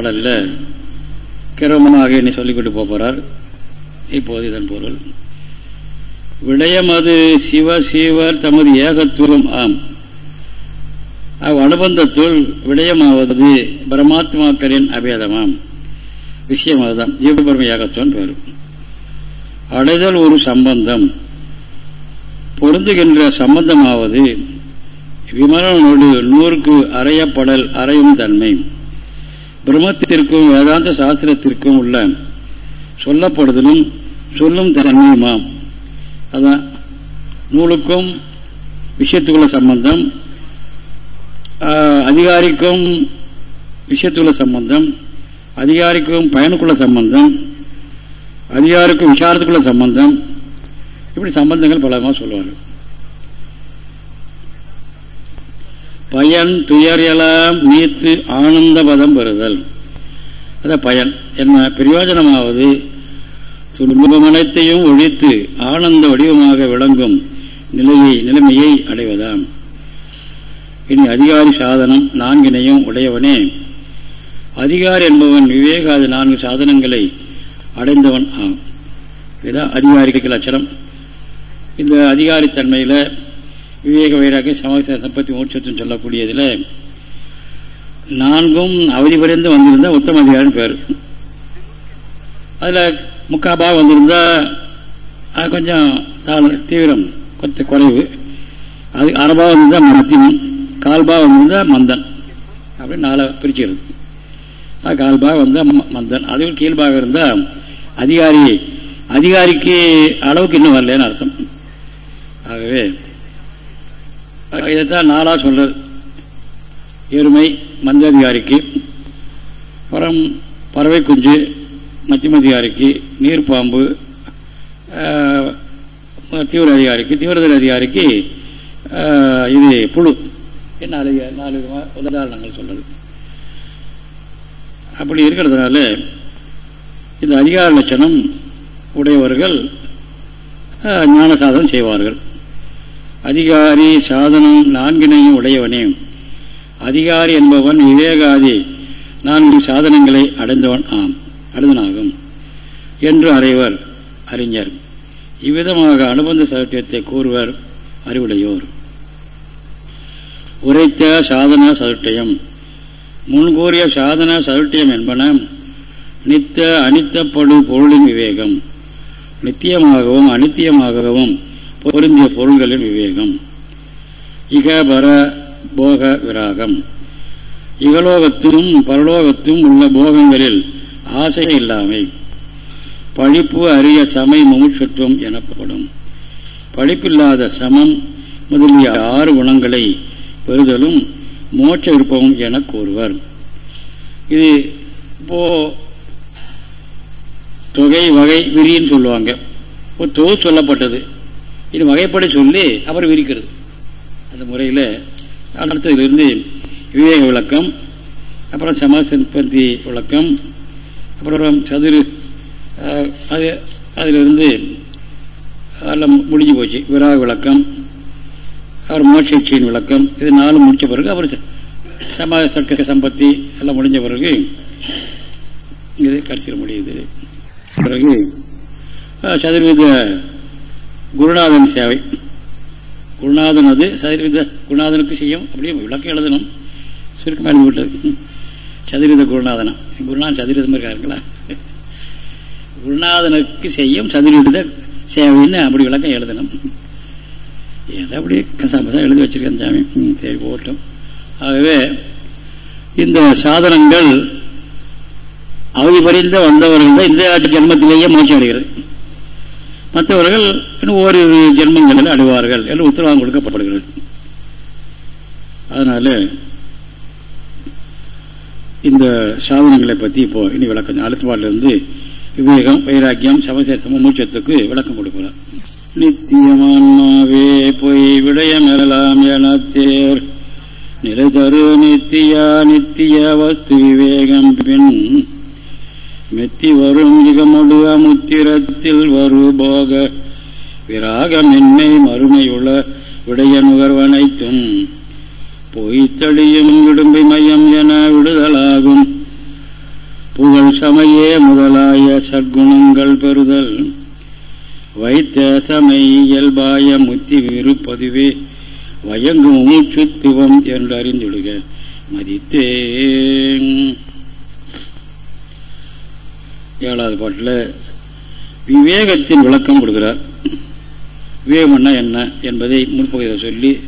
பாடல்ல கிரமமாக என்னை சொல்லிக்கொண்டு போகிறார். இப்போது இதன் பொருள். விடயமது சிவ சிவர் தமது ஏகத்துவம் ஆம். அவ் அனுபந்தத்துள் விடயமாவது பரமாத்மாக்களின் அபேதமாம். விஷயம் அதுதான். ஜீவபரம ஏகத்துவம் பேரு. அடைதல் ஒரு சம்பந்தம். பொருந்துகின்ற சம்பந்தமாவது விமலனோடு நூறுக்கு அறையப்படல் அறையும் தன்மை. பிரம்மத்திற்கும் வேதாந்த சாஸ்திரத்திற்கும் உள்ள சொல்லப்படுதலும் சொல்லும் தன்மையுமாம். அதான் நூலுக்கும் விஷயத்துக்குள்ள சம்பந்தம். அதிகாரிக்கும் விஷயத்துக்குள்ள சம்பந்தம். அதிகாரிக்கும் பயனுக்குள்ள சம்பந்தம். அதிகாரிக்கும் விசாரத்துக்குள்ள சம்பந்தம். இப்படி சம்பந்தங்கள் பலமாக சொல்லுவார்கள் பயன் துயர் எல்லாம் நீத்து ஆனந்த பதம் பெறுதல். அத பயன் என்ன? பிரயோஜனமாவது துன்பமனைத்தையும் ஒழித்து ஆனந்த வடிவமாக விளங்கும் நிலையை நிலைமையை அடைவதாம். இனி அதிகாரி சாதனம் நான்கினையும் உடையவனே. அதிகாரி என்பவன் விவேகாதி நான்கு சாதனங்களை அடைந்தவன் ஆம். இதுதான் அதிகாரிக்கு லட்சணம் இந்த அதிகாரித்தன்மையில் விவேக வைராக்கியம் சமாஜ சம்பத்தி மோட்சத்துன்னு சொல்லக்கூடியதில் நான்கும் அவதி புரிந்து வந்திருந்தால் உத்தம அதிகாரம் பேர். அதில் முக்காபா வந்திருந்தால் அது கொஞ்சம் தீவிரம் கொத்த குறைவு. அது அரபாக வந்திருந்தால் மத்தியம் கால்பா வந்திருந்தால் மந்தன். அப்படின்னு நாளை பிரிச்சுக்கிறது கால்பா வந்தால் மந்தன். அதுவும் கீழ்பாக இருந்தால் அதிகாரி அதிகாரிக்கு அளவுக்கு இன்னும் வரலன்னு அர்த்தம். ஆகவே இதைத்தான் நாளாக சொல்றது. எருமை மந்தாதிகாரிக்கு அப்புறம் பறவை குஞ்சு மத்தியம அதிகாரிக்கு நீர்ப்பாம்பு தீவிர அதிகாரிக்கு தீவிரதல் அதிகாரிக்கு இது புழு. நாலு நாலு விதமாக உதாரணங்கள் சொல்றது. அப்படி இருக்கிறதுனால இந்த அதிகார லட்சணம் உடையவர்கள் ஞான சாதனம் செய்வார்கள். அதிகாரி சாதனம் நான்கினையும் உடையவனே. அதிகாரி என்பவன் விவேகாதி நான்கு சாதனங்களை அடைந்தவன் ஆம் அடைந்தனாகும் என்று அறைவர் அறிஞர். இவ்விதமாக அனுபந்த சதுர்த்தியத்தை கூறுவர் அறிவுடையோர். உரைத்த சாதன சதுர்டயம் முன்கூறிய சாதன சதுர்டயம் என்பன நித்த அனித்தப்படு பொருளின் விவேகம். நித்தியமாகவும் அனித்தியமாகவும் பொருந்திய பொருள்களின் விவேகம். இக பர போக விராகம். இகலோகத்திலும் பரலோகத்தும் உள்ள போகங்களில் ஆசை இல்லாமை. படிப்பு அரிய சமை முமுட்சத்துவம் எனப்படும். படிப்பில்லாத சமம் முதலிய ஆறு குணங்களை பெறுதலும் மோட்ச விருப்பம் என கூறுவர். இது இப்போ தொகை வகை விரின்னு சொல்லுவாங்க. இப்போ தொகு சொல்லப்பட்டது. இது வகைப்பட சொல்லி அப்புறம் விரிக்கிறது. அந்த முறையில் அடுத்ததுலேருந்து விவேக விளக்கம் அப்புறம் சமாசன்பத்தி விளக்கம் அப்புறம் சதுரு அது அதிலிருந்து எல்லாம் முடிஞ்சு போச்சு. விராக விளக்கம் அப்புறம் மோட்சியின் விளக்கம் இது நாலு முடித்த பிறகு அப்புறம் சமாஜ சர்க்க சம்பத்தி எல்லாம் முடிஞ்ச பிறகு இது கடைசியில் முடியுது. பிறகு சதுர்வித குருநாதன் சேவை. குருநாதன் அது சதுர்வித குருநாதனுக்கு செய்யும். அப்படியே விளக்கம் எழுதணும். சுருக்கமாக எழுதி விட்டது சதுர்வித குருநாதனா? குருநாதன் சதுர்விதம் இருக்காருங்களா? குருநாதனுக்கு செய்யும் சதுர்வித சேவைன்னு அப்படி விளக்கம் எழுதணும். ஏதோ அப்படி கசாமசா எழுதி வச்சிருக்கேன் சாமி. சரி போட்டோம் ஆகவே இந்த சாதனங்கள் அவதி பறிந்த வந்தவர்கள் தான் இந்த ஆட்டு ஜென்மத்திலேயே மோட்சம் அடைகிறது. மற்றவர்கள் இன்னும் ஓரிரு ஜென்மங்களில் அடைவார்கள் என்று உத்தரவாதம் கொடுக்கப்படுகிறது. அதனால இந்த சாதனங்களை பற்றி இப்போ இனி விளக்கம் அடுத்த பாட்டிலிருந்து விவேகம் வைராக்கியம் சமசேசம் மூச்சத்துக்கு விளக்கம் கொடுக்கிறார் நித்தியமான்மாவே பொய் விடயமெல்லாம் என தேர் நிலை தரு நித்தியா நித்திய வஸ்து விவேகம் பின் மெத்தி வரும் மிகமுடு அமுத்திரத்தில் வரு போக விராகம் என்னை மறுமையுள்ள விடைய நுகர்வனைத்தும் பொய்த்தடியும் விடும்பை மையம் என விடுதலாகும். புகழ் சமையே முதலாய சற்குணங்கள் பெறுதல். வைத்த சமை இயல்பாய முத்தி விருப்பதுவே வயங்கும் மூச்சுத்துவம் என்று அறிந்துடுக மதித்தே ஏழாவது பாட்டில் விவேகத்தின் விளக்கம் கொடுக்கிறார். விவேகம்னா என்ன? என்பதை முன்பகுதியில் சொல்லி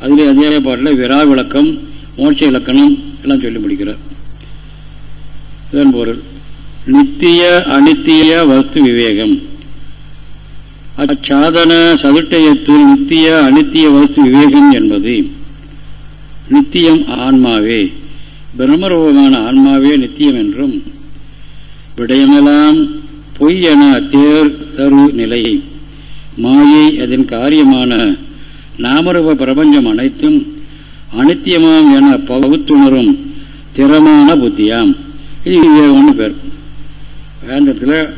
அதில் அதே பாட்டில் விரா விளக்கம் மோட்ச இலக்கணம் எல்லாம் சொல்லி முடிக்கிறார். இதன் பொருள் நித்திய அனித்திய வஸ்து விவேகம். அச்சாதன சதுட்டயத்தில் நித்திய அனித்திய வஸ்து விவேகம் என்பது நித்தியம் ஆன்மாவே பிரம்மரூபமான ஆன்மாவே நித்தியம் என்றும் விடயமெல்லாம் பொய் என தேர் தரு நிலை. மாயை அதன் காரியமான நாமரூப பிரபஞ்சம் அனைத்தும் அனித்தியமாம் என பகுத்துணரும் திறமான புத்தியாம். இது விவேகம்னு பேர். வேந்தத்தில்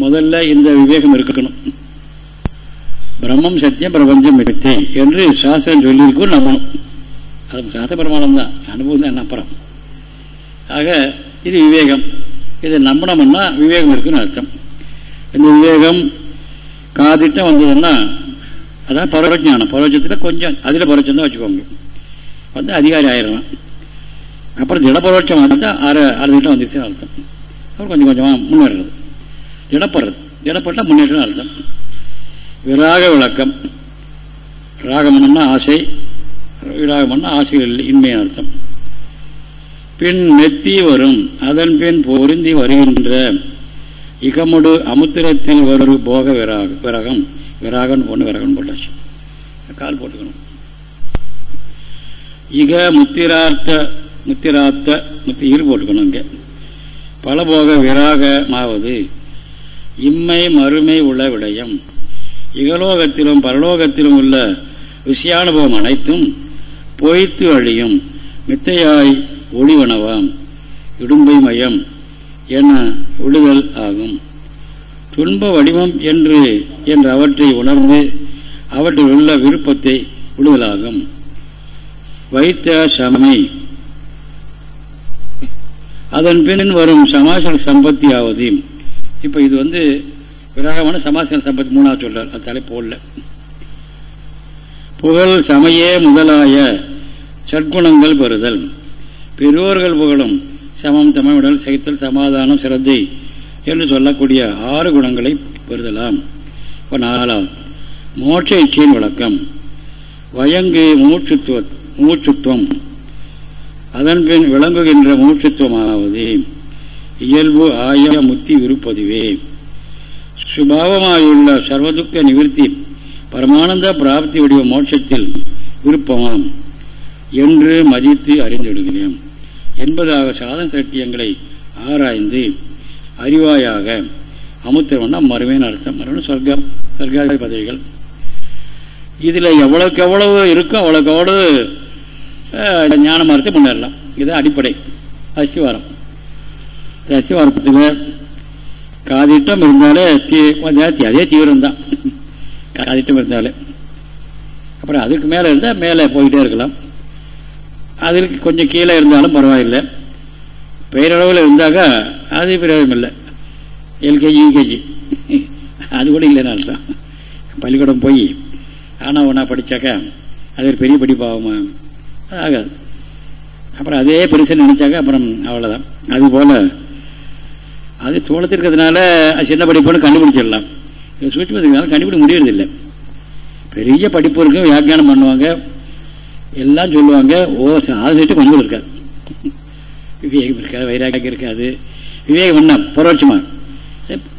முதல்ல இந்த விவேகம் இருக்கணும். பிரம்மம் சத்தியம் பிரபஞ்சம் மிகத்தே என்று சாஸ்திரம் சொல்லியிருக்கும் நம்பணும் அது சாஸ்திர பிரமாணம் தான் அனுபவம் தான் அப்புறம். ஆக இது விவேகம். இதை நம்பினோம்னா விவேகம் இருக்குன்னு அர்த்தம். இந்த விவேகம் காதிட்டம் வந்ததுன்னா அதான் பரவஜானம். பரவச்சத்தில் கொஞ்சம் அதில் பரவச்சம் தான் வச்சுக்கோங்க. வந்து அதிகாரி ஆயிடலாம் அப்புறம் திடப்பரோட்சம் வந்தால் அரை அரை திட்டம் வந்துச்சுன்னு அர்த்தம். அப்புறம் கொஞ்சம் கொஞ்சமாக முன்னேறது. திடப்படுறது. திடப்பட்டால் முன்னேற்றம் அர்த்தம். விராக விளக்கம். ராகமனம்னா ஆசை. விராகமன்னா ஆசைகள் இல்லை இன்மையின் அர்த்தம். பின் நெத்தி வரும் அதன் பின் பொருந்தி வருகின்ற இகமுடு அமுத்திரத்தில் ஒரு போக விராக விரகம். விராகன் பொண்ணு விரகன் போட்டாச்சு. கால் போட்டுக்கணும். இக முத்திரார்த்த முத்திராத்த முத்தி இரு போட்டுக்கணும் பல பலபோக விராகமாவது. இம்மை மறுமை உள்ள விடயம். இகலோகத்திலும் பரலோகத்திலும் உள்ள விஷயானுபவம் அனைத்தும் பொய்த்து அழியும். மித்தையாய் ஒளிவனவாம் இடும்பை மயம் என விடுதல் ஆகும். துன்ப வடிவம் என்று என்று அவற்றை உணர்ந்து அவற்றில் உள்ள விருப்பத்தை விடுதலாகும் வைத்த சமை அதன் பின் வரும் சமாசன சம்பத்தி ஆவது. இப்ப இது வந்து விராகமான சமாசன சம்பத்தி மூணாவது சொல்றார். அது தலை போடல. புகழ் சமையே முதலாய சற்குணங்கள் பெறுதல். பெரியோர்கள் புகழும் சமம் தமிழ்விடல் சகித்தல் சமாதானம் சிரத்தை என்று சொல்லக்கூடிய ஆறு குணங்களை பெறுதலாம். இப்போ நாலாவது மோட்ச இச்சையின் விளக்கம். வயங்கு மூச்சுத்துவ மூச்சுத்துவம். அதன்பின் விளங்குகின்ற மூச்சுத்துவமாவது இயல்பு ஆய முத்தி விருப்பதுவே. சுபாவமாயுள்ள சர்வதுக்க நிவர்த்தி பரமானந்த பிராப்தி வடிவ மோட்சத்தில் விருப்பமாம் என்று மதித்து அறிந்துவிடுகிறேன் என்பதாக சாதன சட்டியங்களை ஆராய்ந்து அறிவாயாக அமுத்திரம்னா மறுமையின் அர்த்தம். மறுபடியும் சொர்க்கம் சொர்க்காதி பதவிகள். இதில் எவ்வளவுக்கு எவ்வளவு இருக்கோ அவ்வளோக்கு அவ்வளவு ஞான மரத்தை முன்னேறலாம். இதுதான் அடிப்படை. அசிவாரம் அசிவாரத்தில் காதிட்டம் இருந்தாலே தீ அதே தீவிரம் தான் காதிட்டம் இருந்தாலே. அப்புறம் அதுக்கு மேலே இருந்தால் மேலே போயிட்டே இருக்கலாம். அதில் கொஞ்சம் கீழே இருந்தாலும் பரவாயில்லை. பெயரளவில் இருந்தாக்கா அது பிரயோகம் இல்லை. எல்கேஜி யூகேஜி அது கூட இல்லைன்னு அர்த்தம் பள்ளிக்கூடம் போய் ஆனால் ஒன்றா படித்தாக்கா அது ஒரு பெரிய படிப்பாகுமா? அது ஆகாது. அப்புறம் அதே பெருசுன்னு நினச்சாக்கா அப்புறம் அவ்வளோதான் அதுபோல் அது தோளத்திற்கிறதுனால சின்ன படிப்புன்னு கண்டுபிடிச்சிடலாம். சூட்சமத்துக்குனால கண்டுபிடிக்க முடியறதில்லை. பெரிய படிப்பு இருக்கும் வியாக்கியானம் பண்ணுவாங்க. எல்லாம் சொல்லுவாங்க. ஓ அதை கொஞ்சம் கூட இருக்காது. விவேகம் இருக்காது வைராக்கியம் இருக்காது. விவேகம் என்ன? பரோட்சமா.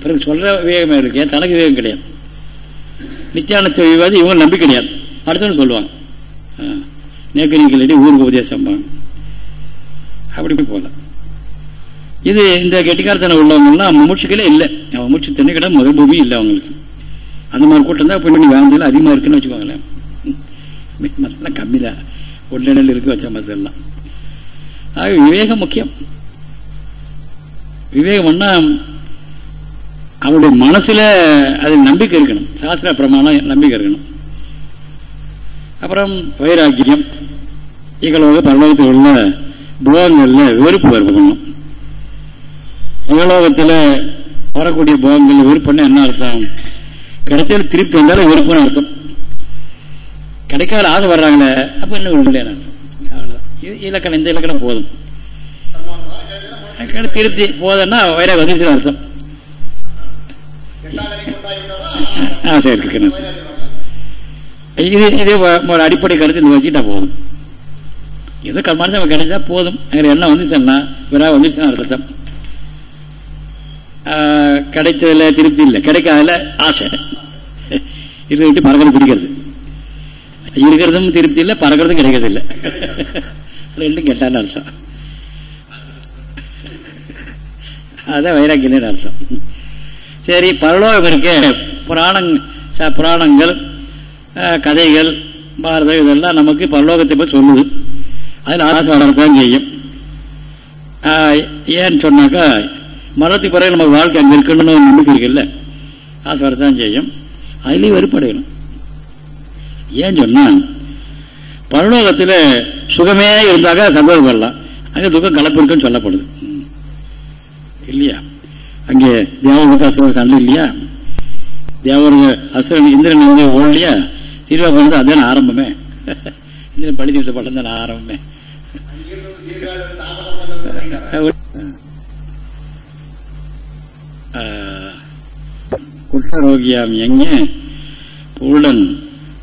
பிறகு சொல்ற விவேகமே இருக்கே. தனக்கு விவேகம் கிடையாது. நித்தியானத்த விவாதி இவங்க நம்பி கிடையாது. அடுத்தவங்க சொல்லுவாங்க. நேக்கு நீங்கள் ஊருக்கு உபதேசம் அப்படி போகலாம். இது இந்த கெட்டிக்காரத்தனை உள்ளவங்கலாம் மூச்சுக்களே இல்லை. மூச்சு தண்ணி கிடையாது முதல் பூமி இல்லை அவங்களுக்கு. அந்த மாதிரி கூட்டம் தான் பண்ணி வாழ்ந்ததில் அதிகமாக இருக்குன்னு வச்சுக்கோங்களேன். மற்றெல்லாம் கம்மி தான் ஒன்றில் இருக்கு வச்ச மற்றெல்லாம் ஆக விவேகம் முக்கியம். விவேகம்னா அவருடைய மனசுல அது நம்பிக்கை இருக்கணும். சாஸ்திர பிரமாணம் நம்பிக்கை இருக்கணும். அப்புறம் வைராக்கியம். இகலோக பரலோகத்தில் உள்ள போகங்களில் வெறுப்பு வரணும். இகலோகத்தில் வரக்கூடிய போகங்கள் வெறுப்புன்னு என்ன அர்த்தம்? கிடைச்சது திருப்பி வந்தாலும் வெறுப்புன்னு அர்த்தம். கிடைக்காத ஆசை வர்றாங்களே அப்ப என்ன இல்லைன்னு அர்த்தம் இது இலக்கணம் இந்த இலக்கணம் போதும். திருப்தி போதுன்னா வைராக வந்துச்சுன்னு அர்த்தம். ஆசை இருக்கு இது இது ஒரு அடிப்படை கருத்து இந்த வச்சுட்டா போதும். எது நம்ம கிடைச்சா போதும். அங்கே என்ன வந்துச்சுன்னா விரா வந்துச்சுன்னா அர்த்தம். கிடைச்சதில் திருப்தி இல்லை. கிடைக்காதல ஆசை. இதை விட்டு பறக்கிறது பிடிக்கிறது இருக்கிறதும் திருப்தி இல்லை பறக்கிறதும் கிடைக்கிறது இல்லை. ரெண்டும் கெட்டான்னு அர்த்தம். அதான் வைராக்கியன்னு அர்த்தம். சரி பரலோகம் இருக்க. புராணங் புராணங்கள் கதைகள் பாரதம் இதெல்லாம் நமக்கு பரலோகத்தை பற்றி சொல்லுது. அதில் ஆசை வளரத்தான் செய்யும். ஏன்னு சொன்னாக்கா மரத்துக்கு பிறகு நம்ம வாழ்க்கை அங்கே இருக்கணும்னு நம்பிக்கை இருக்குல்ல ஆசை வரத்தான் செய்யும். அதுலேயும் வெறுப்படையணும் ஏன் சொன்னா பரலோகத்தில் சுகமே இருந்தாக்க சந்தோஷம் வரலாம் அங்கே துக்கம் கலப்பிருக்குன்னு சொல்லப்படுது. இல்லையா? அங்கே தேவமுக அசுரன் சண்டை இல்லையா? தேவர்கள் அசுரன் இந்திரன் வந்து ஓடலையா? திருவாபுரம் அதுதான் ஆரம்பமே. இந்திரன் படித்திருத்த பட்டம் தான் ஆரம்பமே. குற்றரோகியாம் எங்கே? பூடன்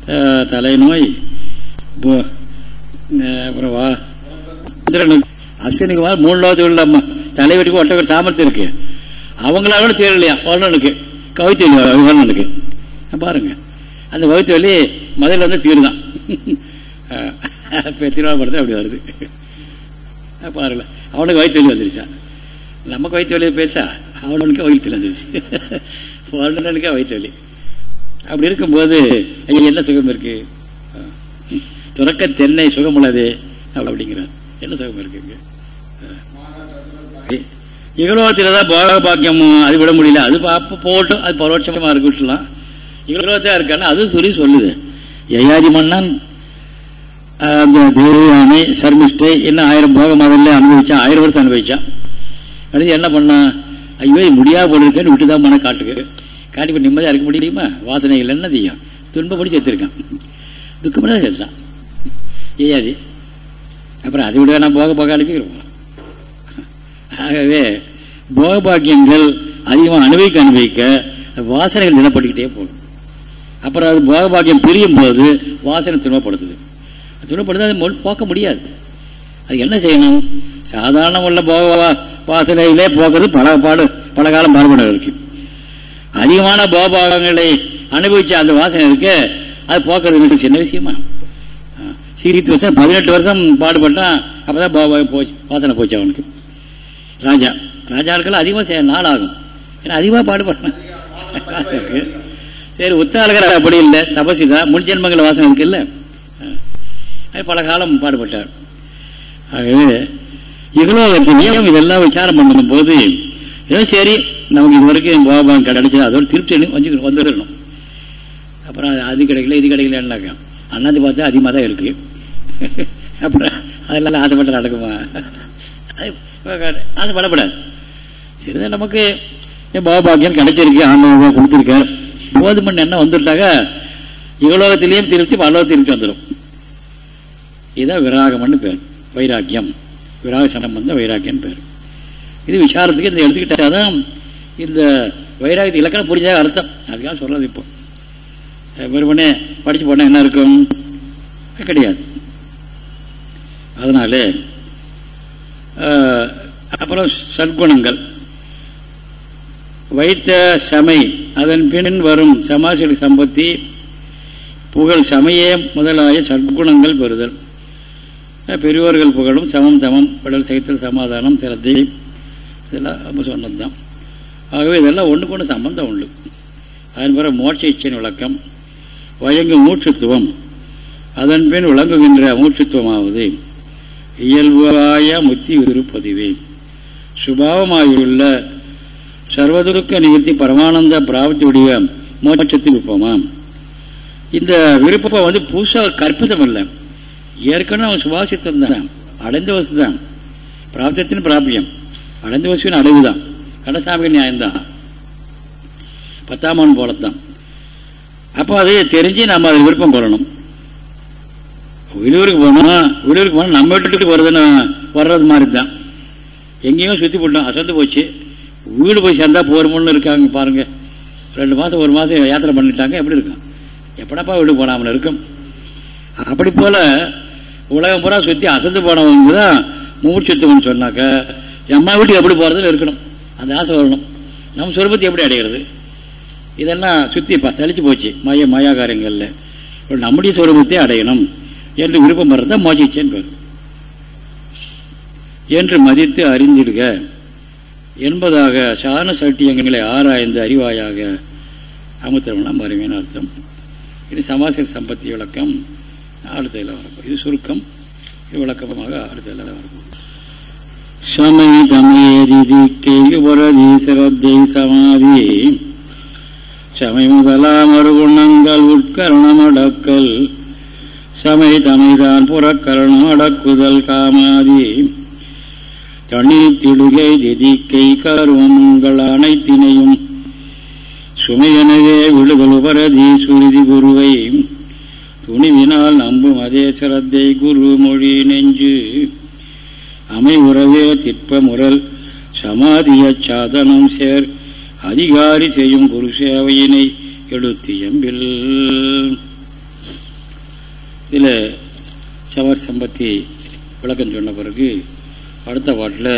தலைநோய். அப்புறம் வா. இந்திரனுக்கு அஸ்வினுக்கு மூணு லோகத்தில் உள்ள தலைவருக்கு ஒட்டவர் சாமர்த்தியம் இருக்கு. அவங்களால தேரலையா வருணனுக்கு. கவித்தொலி வருணனுக்கு. பாருங்க. அந்த வகுத்து வழி மதுரையில் வந்து தீருதான். திருவாபுரத்தை அப்படி வருது. பாருங்கள அவனுக்கு வயிற்று வயிற்றுவலி வந்துருச்சா? நமக்கு வயிற்றுவலி பேசா அவனுக்கு வயிற்றுவலி வந்துருச்சு. வால்னுக்க வயிற்று வலி. அப்படி இருக்கும்போது என்ன சுகம் இருக்கு? துறக்க தென்னை சுகம் உள்ளது அப்படிங்கிறார். என்ன சுகம் இருக்குங்க இகலோகத்தில் தான் போக பாக்கியம் அது விட முடியல. அது பார்ப்ப போட்டும் அது பரோட்சமா இருக்கு விட்டுலாம் இகலோகத்தா இருக்கான்னு அது சொல்லி சொல்லுது. யயாதி மன்னன் அந்த தேவயானை சர்மிஷ்டை என்ன ஆயிரம் போக முதல்ல அனுபவிச்சான் ஆயிரம் வருஷம் அனுபவிச்சான். அடுத்து என்ன பண்ணான் ஐயோ முடியா போட்டிருக்கேன்னு விட்டுதான் மன காட்டுக்கு காட்டி போய் நிம்மதியாக இருக்க முடியுமா? வாசனைகள் என்ன செய்யும்? துன்பப்படி சேர்த்திருக்கான் துக்கப்படி தான் சேர்த்தான் ஏயாது? அப்புறம் அதை விட நான் போக போக அனுப்பிக்கிறோம் ஆகவே போகபாக்கியங்கள் அதிகமாக அனுபவிக்க அனுபவிக்க வாசனைகள் தினப்பட்டுக்கிட்டே போகும். அப்புறம் அது போகபாக்கியம் பிரியும் போது வாசனை துன்பப்படுத்துது. துன்பப்படுத்து அது போக்க முடியாது. அது என்ன செய்யணும்? சாதாரண உள்ள போக வாசனையிலே போக்குறது பல பாடு பல காலம் பாடுபட இருக்கு அதிகமான போகபாகங்களை அனுபவிச்ச அந்த வாசனை இருக்கு அது போக்குறது சின்ன விஷயமா. சீரித்து வருஷம் பதினெட்டு வருஷம் பாடுபட்டான் அப்பதான் போச்சு வாசனை போச்சு அவனுக்கு. ராஜா ராஜாவுக்கெல்லாம் அதிகமாக நாள் ஆகும் ஏன்னா அதிகமாக பாடுபடுறான் சரி உத்தாளகர் அப்படி இல்லை தபசி தான். முன்ஜென்மங்கள வாசனை இருக்குல்ல. பல காலம் பாடுபட்டார். ஆகவே இகலோகத்திலையும் இதெல்லாம் விசாரம் பண்ணும் போது ஏதோ சரி நமக்கு இது வரைக்கும் கோபான் கிடைச்சது அதோட திருப்தி கொஞ்சம் வந்துடணும். அப்புறம் அது கிடைக்கல இது கிடைக்கல என்னக்கா அண்ணாந்து பார்த்தா அதிகமாக தான் இருக்கு. அப்புறம் அதெல்லாம் ஆசைப்பட்டு நடக்குமா? ஆசைப்படப்படாது. சரிதான் நமக்கு பாபாக்கியம் கிடைச்சிருக்கு ஆண்டவன் கொடுத்திருக்கார். போதுமன் என்ன வந்துட்டாக்கா இவ்வளோகத்திலையும் திருப்தி பல்லவ திருப்தி வந்துடும். இதுதான் விராகம்னு பேர் வைராக்கியம். விராக சம்பந்தம் வைராக்கியம் பேர். இது விசாரத்துக்கு இந்த எடுத்துக்கிட்டாதான் இந்த வைராகத்து இலக்கணம் புரிஞ்சாக அர்த்தம். அதுக்காக சொல்றது இப்போ. வெறுமனே படிச்சு போனா என்ன இருக்கும்? கிடையாது. அதனால அப்புறம் சற்குணங்கள் வைத்த சமை அதன் பின் வரும் சமாசிகள் சம்பத்தி புகழ் சமய முதலாய சற்குணங்கள் பெறுதல். பெரியோர்கள் புகழும் சமம் தமம் விடல் சைத்தல் சமாதானம் சிரத்தை. இதெல்லாம் நம்ம சொன்னதுதான். ஆகவே இதெல்லாம் ஒன்றுக்கு ஒன்று சம்பந்தம் உண்டு. அதன் பிறகு மோட்ச இச்சையின் விளக்கம். வயங்கும் மூச்சுத்துவம் அதன் பின் விளங்குகின்ற மூச்சுத்துவமாவது இயல்பாய முத்தி விருப்பதிவே சுபாவமாகியுள்ள சர்வதுருக்க நிகழ்த்தி பரமானந்த பிராபத்தி உடைய மோட்சத்தில் விருப்பமாம் இந்த விருப்பம் வந்து புதுசாக கற்பிதம் இல்லை ஏற்கனவே அவன் சுபாசித்தம் தான் அடைந்த வசதி தான் பிராப்தத்தின் பிராபியம். அடைந்த வசுவின் அடைவுதான். கடசாமி நியாயம்தான். பத்தாம் ஆண்டு போலத்தான். அப்போ அது தெரிஞ்சு நம்ம அது விருப்பம் கொள்ளணும். வெளியூருக்கு போனோம் வெளியூருக்கு போனால் நம்ம வீட்டுக்கு வருதுன்னு வர்றது மாதிரி தான் எங்கேயும் சுற்றி போட்டோம் அசந்து போச்சு. வீடு போய் சேர்ந்தா போகிறோம்னு இருக்காங்க பாருங்க. ரெண்டு மாதம் ஒரு மாதம் யாத்திரை பண்ணிட்டாங்க எப்படி இருக்கும்? எப்படப்பா வீடு போனாமல் இருக்கும்? அப்படி போல் உலகம் பூரா சுற்றி அசந்து போனவங்க தான் மூச்சுத்துவம்னு சொன்னாக்க எம்மா வீட்டுக்கு எப்படி போகிறதுன்னு இருக்கணும். அந்த ஆசை வரணும். நம்ம சுரூபத்தை எப்படி அடைகிறது இதெல்லாம் சுற்றி சளிச்சு போச்சு. மய மாயா காரியங்களில் நம்முடைய சுரூபத்தை அடையணும். என்று விருப்பம் வர்றத மோசிச்சேன் பேர். என்று மதித்து அறிந்திடுக. என்பதாக சாரண சட்டியங்களை ஆராய்ந்து அறிவாயாக அமுத்திரம்னா மறுமையான அர்த்தம்? இது சமாசிர சம்பத்தி விளக்கம். அடுத்த வரப்போம். இது சுருக்கம். இது விளக்கமாக அடுத்ததில் வரப்போம். சமை தமேதி கேள்வி சமாதி சமை முதலாம் மறுகுணங்கள் உட்கரணம் அடக்கல் சமை தமைதான் புறக்கரணம் அடக்குதல் காமாதி. தண்ணீர் திடுகை திதிக்கை கருவங்கள் அனைத்தினையும். சுமையனவே விடுதல் உபரதி சுருதி குருவை. துணிவினால் நம்பும் அதே சிரத்தை குரு மொழி நெஞ்சு. அமை உறவே திற்ப முரல் சமாதிய சாதனம் சேர் அதிகாரி செய்யும் குரு சேவையினை எடுத்து எம்பில். இதில் சவர் சம்பத்தி விளக்கம் சொன்ன பிறகு அடுத்த பாட்டில்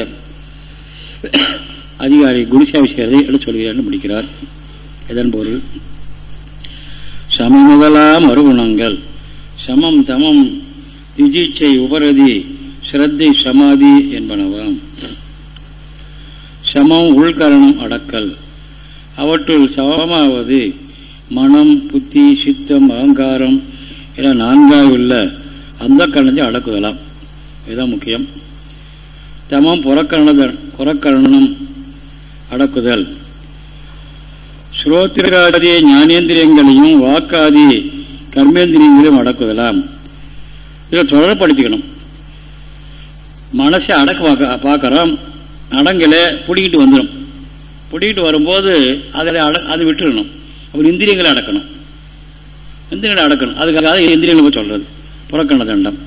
அதிகாரி குருசேவை செய்வதை எடுத்து சொல்கிறார் முடிக்கிறார். இதன் பொருள் சமமுதலாம் மறுகுணங்கள் சமம் தமம் திஜிச்சை உபரதி சிரத்தை சமாதி என்பனவாம். சமம் உள்கரணம் அடக்கல். அவற்றுள் சமமாவது மனம் புத்தி சித்தம் அகங்காரம் என நான்காக உள்ள அந்த கரணத்தை அடக்குதலாம். இதுதான் முக்கியம். தமம் புறக்கரண புறக்கரணம் அடக்குதல். ஸ்ரோத்திராதி ஞானேந்திரியங்களையும் வாக்காதி கர்மேந்திரியங்களையும் அடக்குதலாம். இதை தொடர்படுத்திக்கணும் மனசை அடக்க பார்க்கறோம். அடங்கல பிடிக்கிட்டு வந்துடும் பிடிக்கிட்டு வரும்போது அதில் அட அது விட்டுடணும் அப்புறம் இந்திரியங்களை அடக்கணும். இந்திரியங்களை அடக்கணும். அதுக்காக இந்திரியங்களை போய் சொல்றது. புறக்கண தண்டம்.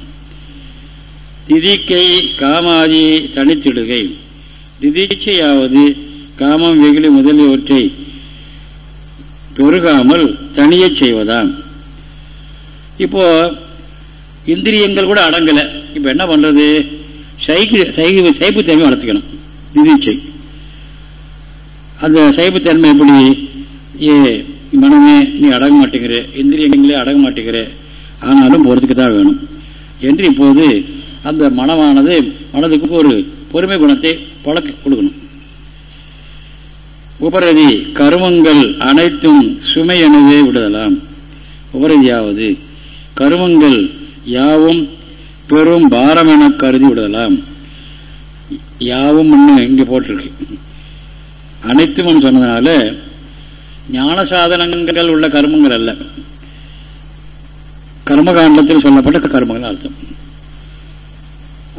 திதிக்கை காமாதி தனித்திடுகை. திதிச்சையாவது காமம் வெகுளி முதலியவற்றை பெருகாமல் தனியச் செய்வதாம். இப்போ இந்திரியங்கள் கூட அடங்கலை. இப்போ என்ன பண்றது? சைக்கு சைக்கு சைப்புத்தன்மை வளர்த்துக்கணும். நிதிச்சை அந்த சைப்புத்தன்மை எப்படி? ஏ மனமே நீ அடங்க மாட்டேங்கிற இந்திரியங்களே அடங்க மாட்டேங்கிற ஆனாலும் போறதுக்கு தான் வேணும். என்று இப்போது அந்த மனமானது மனதுக்கு ஒரு பொறுமை குணத்தை பழக்க கொடுக்கணும். உபரதி கருமங்கள் அனைத்தும் சுமை எனவே விடுதலாம். உபரதியாவது கருமங்கள் யாவும் பெரும் பாரம் என கருதி விடலாம். யாவும் இங்க போட்டிருக்கு. அனைத்தும் சொன்னதுனால ஞான சாதனங்கள் உள்ள கர்மங்கள் அல்ல. கர்மகாண்டத்தில் சொல்லப்பட்ட கர்மங்கள் அர்த்தம்.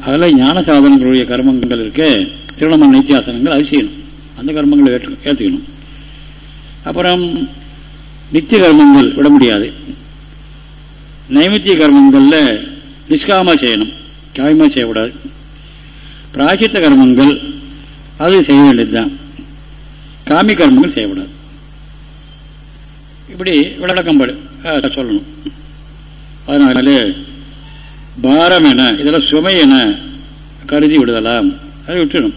அதில் ஞான சாதனங்களுடைய கர்மங்கள் இருக்க திருணமன் நித்தியாசனங்கள் அது செய்யணும். அந்த கர்மங்களை ஏற்றுக்கணும். அப்புறம் நித்திய கர்மங்கள் விட முடியாது. நைமித்திய கர்மங்களில் நிஷ்காம செய்யணும் காயமாக செய்யக்கூடாது. பிராச்சித்த கர்மங்கள் அது செய்ய வேண்டியதுதான். காமி கர்மங்கள் செய்யக்கூடாது. இப்படி விளக்கம்படு சொல்லணும். அதனால பாரம் என இதெல்லாம் சுமை என கருதி விடுதலாம். அதை விட்டுடும்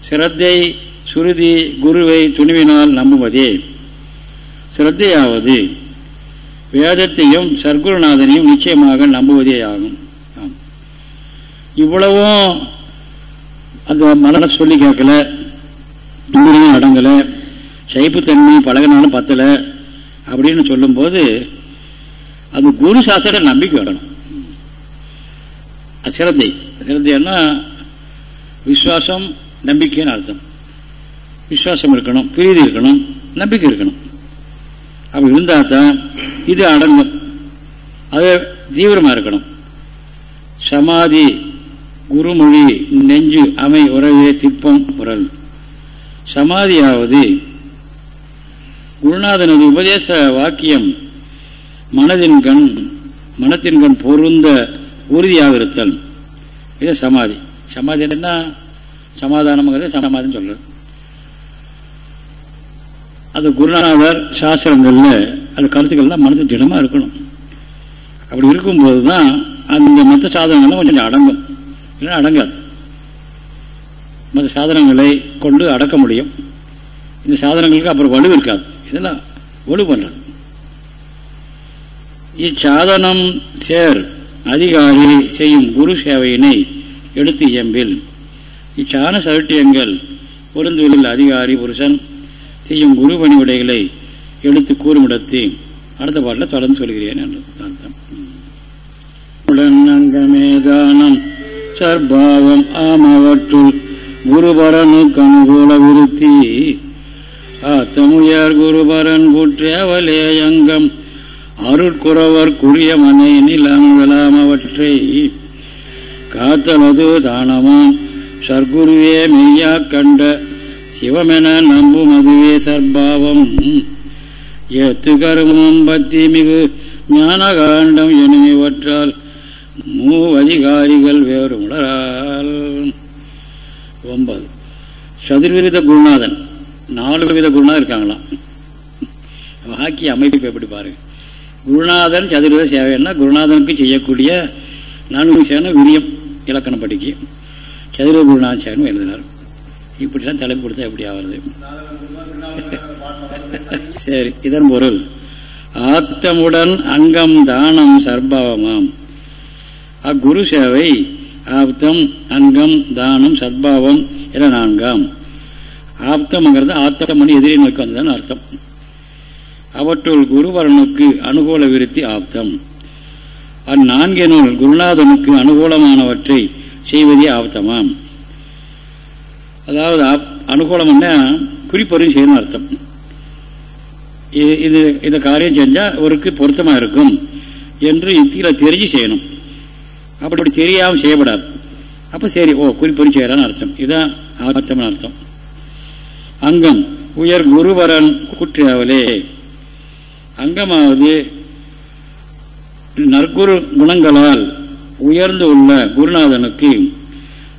சிரத்தை சுருதி குருவை துணிவினால் நம்புவதே. சிரத்தையாவது வேதத்தையும் சர்க்குருநாதனையும் நிச்சயமாக நம்புவதே ஆகும். இவ்வளவும் அந்த மனதை சொல்லி கேட்கல இந்திரியம் அடங்கலை சைப்புத்தன்மையும் பழகினாலும் பத்தலை அப்படின்னு சொல்லும்போது அது குரு சாஸ்திர நம்பிக்கை வரணும். சிரத்தை சிரத்தைன்னா விசுவாசம் நம்பிக்கைன்னு அர்த்தம். விசுவாசம் இருக்கணும் பிரீதி இருக்கணும் நம்பிக்கை இருக்கணும். அப்படி இருந்தால் தான் இது அடங்கும். அது தீவிரமா இருக்கணும். சமாதி குருமொழி நெஞ்சு அமை உறவே திப்பம் உரல் சமாதியாவது குருநாதனது உபதேச வாக்கியம் மனதின் கண் மனத்தின் கண் பொருந்த உறுதியாக இருத்தல். இது சமாதி. சமாதி என்ன சமாதானம்ங்கிறது சமாதின்னு சொல்றது. அது குருநாதர் சாஸ்திரங்களில் அந்த கருத்துக்கள்லாம் மனசு திடமாக இருக்கணும். அப்படி இருக்கும்போது தான் அந்த மற்ற சாதனங்கள்லாம் கொஞ்சம் அடங்கும். இல்லைன்னா அடங்காது. மற்ற சாதனங்களை கொண்டு அடக்க முடியும். இந்த சாதனங்களுக்கு அப்புறம் வலு இருக்காது. இதெல்லாம் வலு பண்ணுறது இச்சாதனம் சேர் அதிகாரி செய்யும் குரு சேவையினை எடுத்து இயம்பில். இச்சான சவிட்டியங்கள் பொருந்துவில் அதிகாரி புருஷன் செய்யும் குரு பணிவிடைகளை எடுத்து கூறுமிடத்து அடுத்த பாட்டில் தொடர்ந்து சொல்கிறேன் என்று அர்த்தம். உடனங்கமேதானம் சர்பாவம் ஆமவற்றுள் குருபரனு கண்கூல விருத்தி. ஆத்தமுயர் குருபரன் கூற்றேவலேயங்கம் அருட்குறவர் குறிய மனை நிலம் அவற்றை. காத்தலது தானமாம் சர்க்குருவே மெய்யா கண்ட சிவமென நம்பும் அதுவே சர்பாவம் ஏத்து கருமம் பத்தி மிகு ஞான காண்டம் எனுமிவற்றால் மூவதிகாரிகள் வேறு உணரால் ஒன்பது. சதுர்வித குருநாதன். நாலு வித குருநாதன் இருக்காங்களாம். வாக்கிய அமைப்பு எப்படி பாருங்க குருநாதன் சதுர்வித சேவைன்னா குருநாதனுக்கு செய்யக்கூடிய நான்கு சேன விரியம் இலக்கணம் படிக்க. சதுர குருநாதன் சேவனும் எழுதினார். இப்படிலாம் தலைப்பு கொடுத்தா எப்படி ஆகிறது? சரி இதன் பொருள். ஆத்தமுடன் அங்கம் தானம் சர்பாவமாம். அக்குரு சேவை ஆப்தம் அங்கம் தானம் சத்பாவம் என நான்காம். ஆப்தம்ங்கிறது ஆத்தமணி எதிரி நோக்கி வந்ததுன்னு அர்த்தம். அவற்றுள் குருவரனுக்கு அனுகூல விருத்தி ஆப்தம். அந்நான்கினுள் குருநாதனுக்கு அனுகூலமானவற்றை செய்வதே ஆப்தமாம். அதாவது அனுகூலம்னா குறிப்பறிவு செய்யணும் அர்த்தம். இது இந்த காரியம் செஞ்சால் அவருக்கு பொருத்தமாக இருக்கும் என்று யுக்தியில தெரிஞ்சு செய்யணும். அப்படி தெரியாமல் செய்யப்படாது. அப்போ சரி ஓ குறிப்பறி செய்கிறான்னு அர்த்தம். இதுதான் அர்த்தம்னு அர்த்தம். அங்கம் உயர் குருவரன் குற்றியாவலே. அங்கமாவது நற்குரு குணங்களால் உயர்ந்து உள்ள குருநாதனுக்கு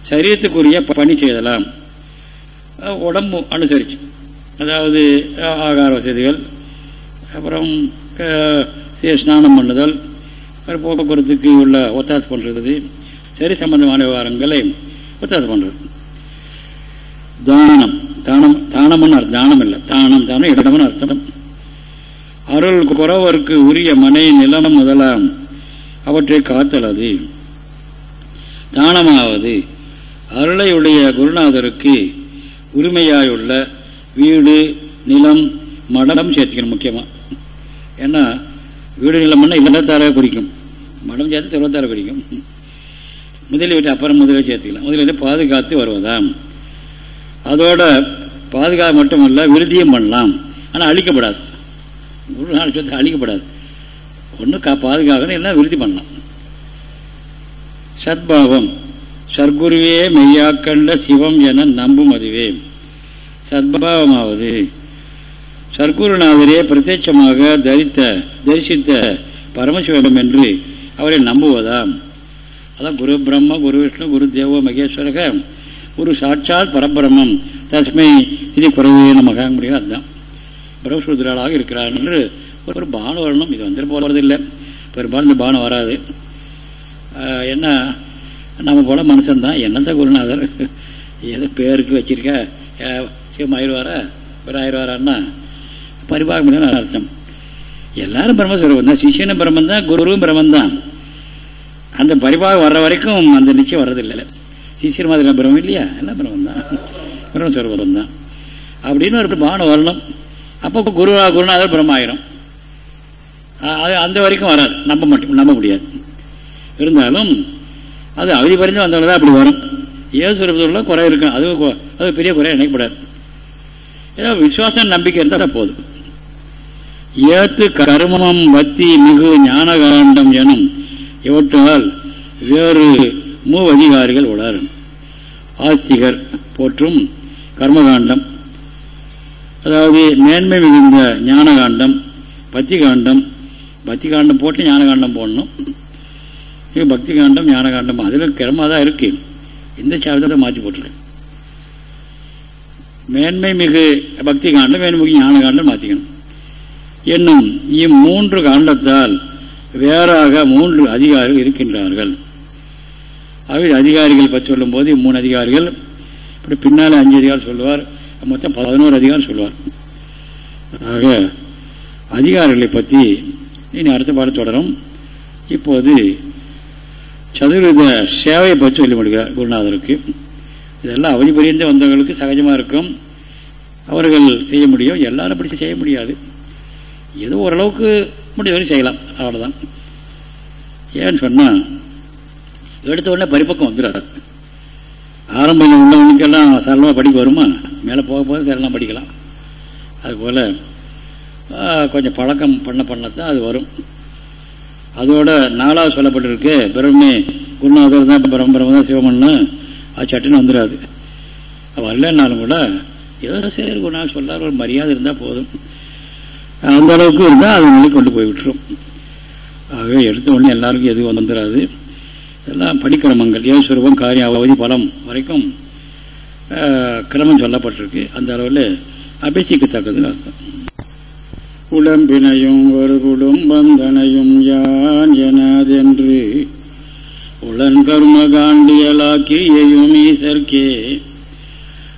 சரீரத்துக்குரிய பணி செய்தலாம் உடம்பு அனுசரிச்சு. அதாவது ஆகார வசதிகள் அப்புறம் ஸ்நானம் பண்ணுதல் போக்குவரத்துக்கு உள்ள ஒத்தாசு பண்ணுறது சரி சம்பந்தமான விவகாரங்களை ஒத்தாசு பண்ணுறது தானம் தானம் தானம்னு அர்த்தம்? தானம் இல்லை. தானம் தானம் இடம்னு அர்த்தம்? அருள் குறவருக்கு உரிய மனை நிலம் முதலாம். அவற்றை காத்தலது. தானமாவது. அருளையுடைய குருநாதருக்கு உரிமையாயுள்ள வீடு நிலம் மடம் சேர்த்துக்கணும் முக்கியமா. ஏன்னா வீடு நிலம்னா இல்லத்தார குறிக்கும். மடம் சேர்த்து செல்வத்தார குறிக்கும். முதலீடு வீட்டு அப்புறம் முதலே சேர்த்துக்கலாம். முதலீடு பாதுகாத்து வருவதாம். அதோட பாதுகாப்பு மட்டுமல்ல விருதியும் பண்ணலாம். ஆனால் அழிக்கப்படாது. ஒரு நாள் சொத்து அழிக்கப்படாது. ஒன்று கா பாதுகாக்கணும் என்ன விருதி பண்ணலாம். சத்பாவம். சர்க்குருவே மெய்யாக்கண்ட சிவம் என நம்பும் அதுவே சத்பாவமாவது. சர்க்குருநாதரே பிரத்யட்சமாக தரித்த தரிசித்த பரமசிவம் என்று அவரை நம்புவதாம். அதான் குரு பிரம்ம குரு விஷ்ணு குரு தேவ மகேஸ்வரக குரு சாட்சாத் பரபிரம்மம். தஸ்மை ஸ்ரீ குறவே நமக முடியும் அதுதான் பிரம்மசூத்ராளாக இருக்கிறார் என்று ஒரு பானம் வரணும் இது வந்துட்டு போகிறதில்லை பெரும்பாலும் இந்த பானம் வராது. என்ன நம்ம போல மனுஷன்தான் என்னத்த குருநாதர்? ஏதோ பேருக்கு வச்சிருக்க. சிவம் ஆயிடுவாரா? ஒரு ஆயிடுவாரான்னா? பரிபாகம் அர்த்தம். எல்லாரும் பிரம்மஸ்வரூபம் தான். சிஷியனும் பிரம்மன் தான் குருவும் பிரம்மன் தான். அந்த பரிபாகம் வர்ற வரைக்கும் அந்த நிச்சயம் வர்றதில்லை. சிஷியர் மாதிரி பிரம்மம் இல்லையா? எல்லாம் பிரம்மன் தான். பிரம்மஸ்வரூபம் தான். அப்படின்னு ஒரு பானம் வரணும். அப்போ குரு குருநாதர் பிரம்ம ஆயிரும் அது அந்த வரைக்கும் வராது. நம்ப மாட்டோம். நம்ப முடியாது. இருந்தாலும் அது அவதி பறிஞ்சு வந்தவங்க தான் அப்படி வரும். ஏசுரத்தில் குறை இருக்கும் அது அது பெரிய குறை நினைக்கப்படாது. ஏதோ விசுவாசம் நம்பிக்கை இருந்தால் போதும். ஏத்து கர்மம் பக்தி மிகு ஞானகாண்டம் எனும் இவற்றால் வேறு மூ அதிகாரிகள் உளர் ஆஸ்திகர் போற்றும் கர்மகாண்டம். அதாவது மேன்மை மிகுந்த ஞானகாண்டம் பத்திகாண்டம். காண்டம் போட்டு ஞானகாண்டம் போடணும். இது பக்தி காண்டம் ஞானகாண்டம் அதில் கிரமமாக தான் இருக்கு. இந்த சாரத்தை மாற்றி போட்டிருக்கேன் மேன்மை மிகு பக்தி காண்டம் மேன்மை ஞான காண்டம் மாற்றிக்கணும் என்னும் இம்மூன்று காண்டத்தால் வேறாக மூன்று அதிகாரிகள் இருக்கின்றார்கள். அவை அதிகாரிகள் பற்றி சொல்லும்போது மூணு அதிகாரிகள் இப்படி பின்னால் அஞ்சு அதிகாரம் சொல்லுவார் மொத்தம் பதினோரு அதிகாரம் சொல்லுவார். ஆக அதிகாரிகளை பற்றி இனி அடுத்த பாடம் தொடரும். இப்போது சதுர்வித சேவையை பற்றி சொல்லி முடிகிறார் குருநாதருக்கு. இதெல்லாம் அவதி புரிந்து வந்தவர்களுக்கு சகஜமாக இருக்கும். அவர்கள் செய்ய முடியும். எல்லாரும் அப்படி செய்ய முடியாது. ஏதோ ஓரளவுக்கு முடிஞ்சவரை செய்யலாம். அவ்வளோதான் ஏன்னு சொன்னால் எடுத்த உடனே பரிப்பக்கம் வந்துடாது ஆரம்பம் உள்ளவனுக்கெல்லாம் சரளமாக படிக்க வருமா? மேலே போக போக சரளமாக படிக்கலாம். அதுபோல் கொஞ்சம் பழக்கம் பண்ண பண்ணத்தான் அது வரும். அதோட நாலாவது சொல்லப்பட்டிருக்கு. பிரம்மே குருநாதர் தான் பிரம்ம பிரம்ம தான் சிவமன்னு அது சட்டுன்னு வந்துடாது வரலன்னாலும் கூட ஏதோ சரி குருநாதர் சொல்லார் ஒரு மரியாதை இருந்தால் போதும். அந்த அளவுக்கு இருந்தால் அதை நிலை கொண்டு போய் விட்டுரும். ஆகவே எடுத்த உடனே எல்லாருக்கும் எதுவும் வந்துடாது இதெல்லாம் படிக்கிரமங்கள் ஏசுரூபம் காரியம் அவதி பலம் வரைக்கும் கிரமம் சொல்லப்பட்டிருக்கு. அந்த அளவில் அபேசிக்கத்தக்கதுன்னு அர்த்தம். உடம்பினையும் ஒரு குடும்பந்தனையும் யான் எனதென்று. உளன் கர்ம காண்டியலாக்கியையும் ஈசற்கே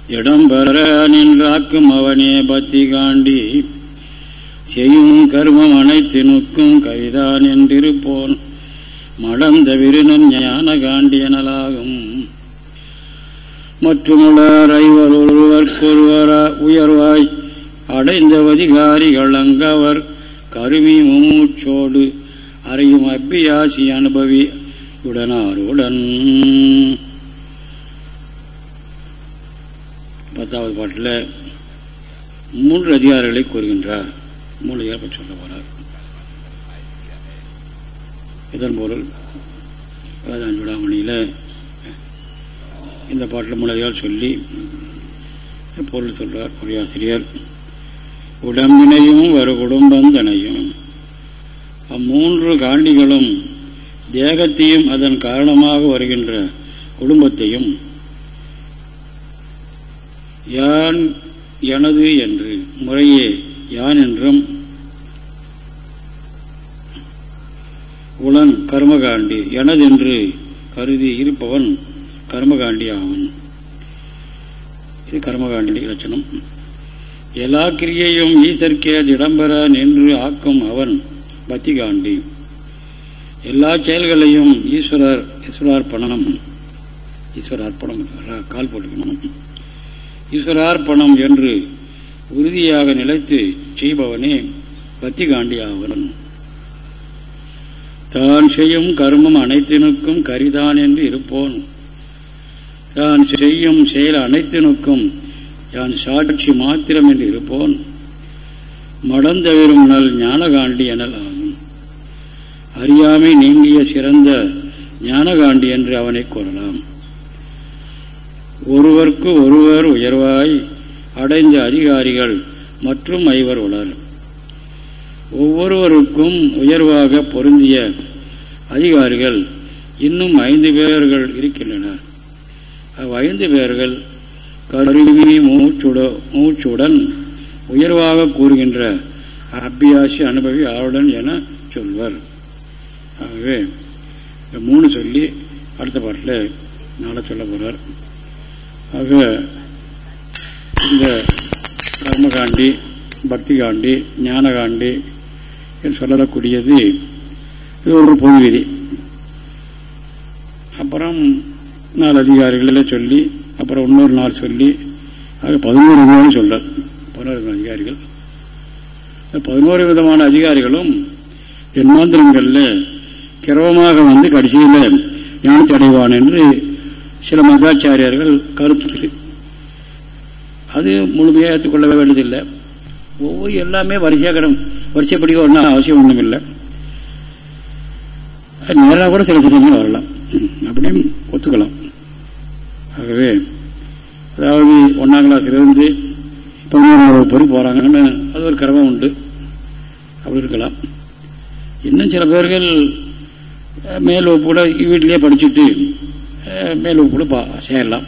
இடம்பெற நின்றாக்கும் அவனே பத்தி காண்டி செய்யும் கர்மம் அனைத்தினுக்கும் கைதான் என்றிருப்போன். மடந்த விருணன் ஞான காண்டியனலாகும் மற்றுமுளர் ஐவர் ஒருவர்க்கொருவர உயர்வாய் அடைந்த அதிகாரிகள் அங்கவர் கருவி மூச்சோடு அறையும் அப்பியாசி அனுபவி உடனாருடன். பத்தாவது பாட்டில் மூன்று அதிகாரிகளை கூறுகின்றார். மூன்று அதிகாரம் சொல்ல போறார். இதன் பொருள் சூடாமணியில் இந்த பாட்டில் மூணு அதிகாரம் சொல்லி பொருள் சொல்றார் பொறியாசிரியர். உடம்பினையும் ஒரு குடும்பந்தனையும் அம்மூன்று காண்டிகளும் தேகத்தையும் அதன் காரணமாக வருகின்ற குடும்பத்தையும் யான் எனது என்று முறையே யான் என்றும் உளன் கர்மகாண்டி எனதென்று கருதி இருப்பவன் கர்மகாண்டி ஆவன் இது கர்மகாண்டி லட்சணம் எல்லா கிரியையும் ஈசற்கே இடம்பெற நின்று ஆக்கும் அவன் பத்திகாண்டி. எல்லா செயல்களையும் ஈஸ்வரர் ஈஸ்வரார்ப்பணம் ஈஸ்வரார்ப்பணம் கால் போட்டுக்கணும். ஈஸ்வரார்ப்பணம் என்று உறுதியாக நிலைத்து செய்பவனே பத்திகாண்டி ஆவன். தான் செய்யும் கர்மம் அனைத்தினுக்கும் கரிதான் என்று இருப்போன். தான் செய்யும் செயல் அனைத்தினுக்கும் யான் சாட்சி மாத்திரம் என்று இருப்போன். மடந்தவிரும் நல் ஞானகாண்டி எனல் ஆகும். அறியாமை நீங்கிய சிறந்த ஞானகாண்டி என்று அவனை கூறலாம். ஒருவர்க்கு ஒருவர் உயர்வாய் அடைந்த அதிகாரிகள் மற்றும் ஐவர் உலர் ஒவ்வொருவருக்கும் உயர்வாக பொருந்திய அதிகாரிகள் இன்னும் ஐந்து பேர்கள் இருக்கின்றனர். ஐந்து பேர்கள் கருவி மூச்சுடன் உயர்வாக கூறுகின்ற அபியாசி அனுபவி ஆளுடன் என சொல்வர். ஆகவே மூணு சொல்லி அடுத்த பாட்டில் நாளை சொல்ல போகிறார் ஆக இந்த கர்மகாண்டி பக்தி காண்டி ஞானகாண்டி என்று சொல்லக்கூடியது இது ஒரு பொது விதி அப்புறம் நாலு அதிகாரிகளில் சொல்லி அப்புறம் இன்னொரு நாள் சொல்லி ஆக பதினோரு விதமான சொல்றார் பதினோரு அதிகாரிகள். பதினோரு விதமான அதிகாரிகளும் ஜென்மாந்திரங்களில் கிரவமாக வந்து கடைசியில் ஞானத்தை அடைவான் என்று சில மதாச்சாரியர்கள் கருத்து. அது முழுமையாக ஏற்றுக்கொள்ள வேண்டியதில்லை. ஒவ்வொரு எல்லாமே வரிசையாக கிடம் வரிசைப்படி ஒன்றும் அவசியம் ஒன்றும் இல்லை நேராக கூட சில சில வரலாம். அப்படியும் ஒத்துக்கலாம். ஆகவே அதாவது ஒன்னாம் கிளாஸ்லேருந்து பதினோராவது வகுப்பு போகிறாங்கன்னு அது ஒரு கிரமம் உண்டு. அப்படி இருக்கலாம். இன்னும் சில பேர்கள் மேல் வகுப்போட வீட்டிலேயே படிச்சுட்டு மேல் வகுப்போட பா சேரலாம்.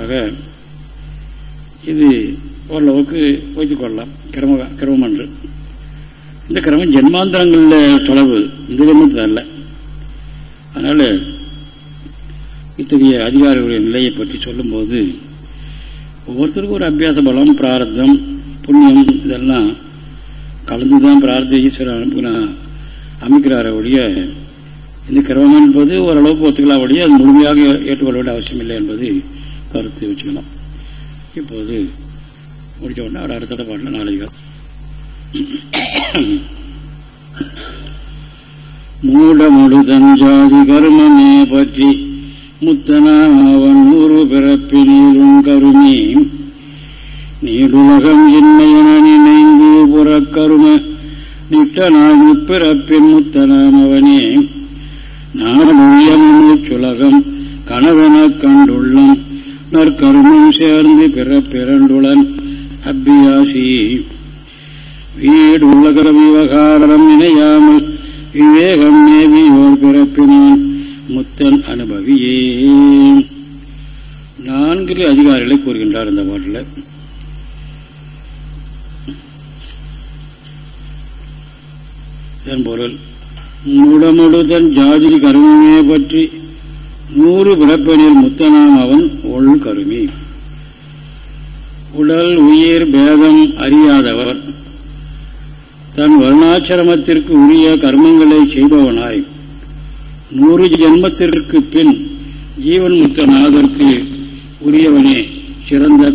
ஆக இது ஓரளவுக்கு வைத்துக்கொள்ளலாம் கிரம கிரமம் என்று இந்த கிரமம் ஜென்மாந்திரங்களில் தொலைவு. இந்த ஜென்மத்தில் அல்ல. அதனால் இத்தகைய அதிகாரிகளுடைய நிலையை பற்றி சொல்லும்போது ஒவ்வொருத்தருக்கும் ஒரு அபியாச பலம் பிரார்த்தம் புண்ணியம் இதெல்லாம் கலந்துதான் பிரார்த்த ஈஸ்வரன் அனுப்புனா அமைக்கிறார ஒழிய இந்த கிரமம் என்பது ஓரளவுக்கு ஒத்துக்கலாம் ஒழிய அது முழுமையாக ஏற்றுக்கொள்ள வேண்டிய அவசியம் இல்லை என்பது கருத்து வச்சுக்கலாம் இப்போது முடிச்ச உடனே அவர் அடுத்த பாட்டில் நாளைக்கு மூட முழுதன் ஜாதி கருமமே பற்றி முத்தனாவன் ஒரு பிறப்பினீரும் கருமே. நீடுலகம் என்னையன நினைந்து புறக்கரும. நிட்டனாய் முப்பிறப்பின் முத்தனாம் அவனே சுலகம் கணவனக் கண்டுள்ளம். நற்கருமம் சேர்ந்து பிறப்பிரண்டுளன் அப்பியாசி. வீடு உலக விவகாரம் இணையாமல் விவேகம் மேவியோர் பிறப்பினான். முத்தன் அனுபவியே நான்கு அதிகாரிகளை கூறுகின்றார் இந்த பாட்டில். பொருள் முடமுடுதன் ஜாதி கருமையை பற்றி நூறு பிறப்பெனில் முத்தனாம் அவன் ஒள் கருமி. உடல் உயிர் பேதம் அறியாதவர். தன் வருணாச்சிரமத்திற்கு உரிய கர்மங்களை செய்பவனாய். நூறு ஜென்மத்திற்கு பின் ஜீவன் முத்தநாதற்கு உரியவனே சிறந்த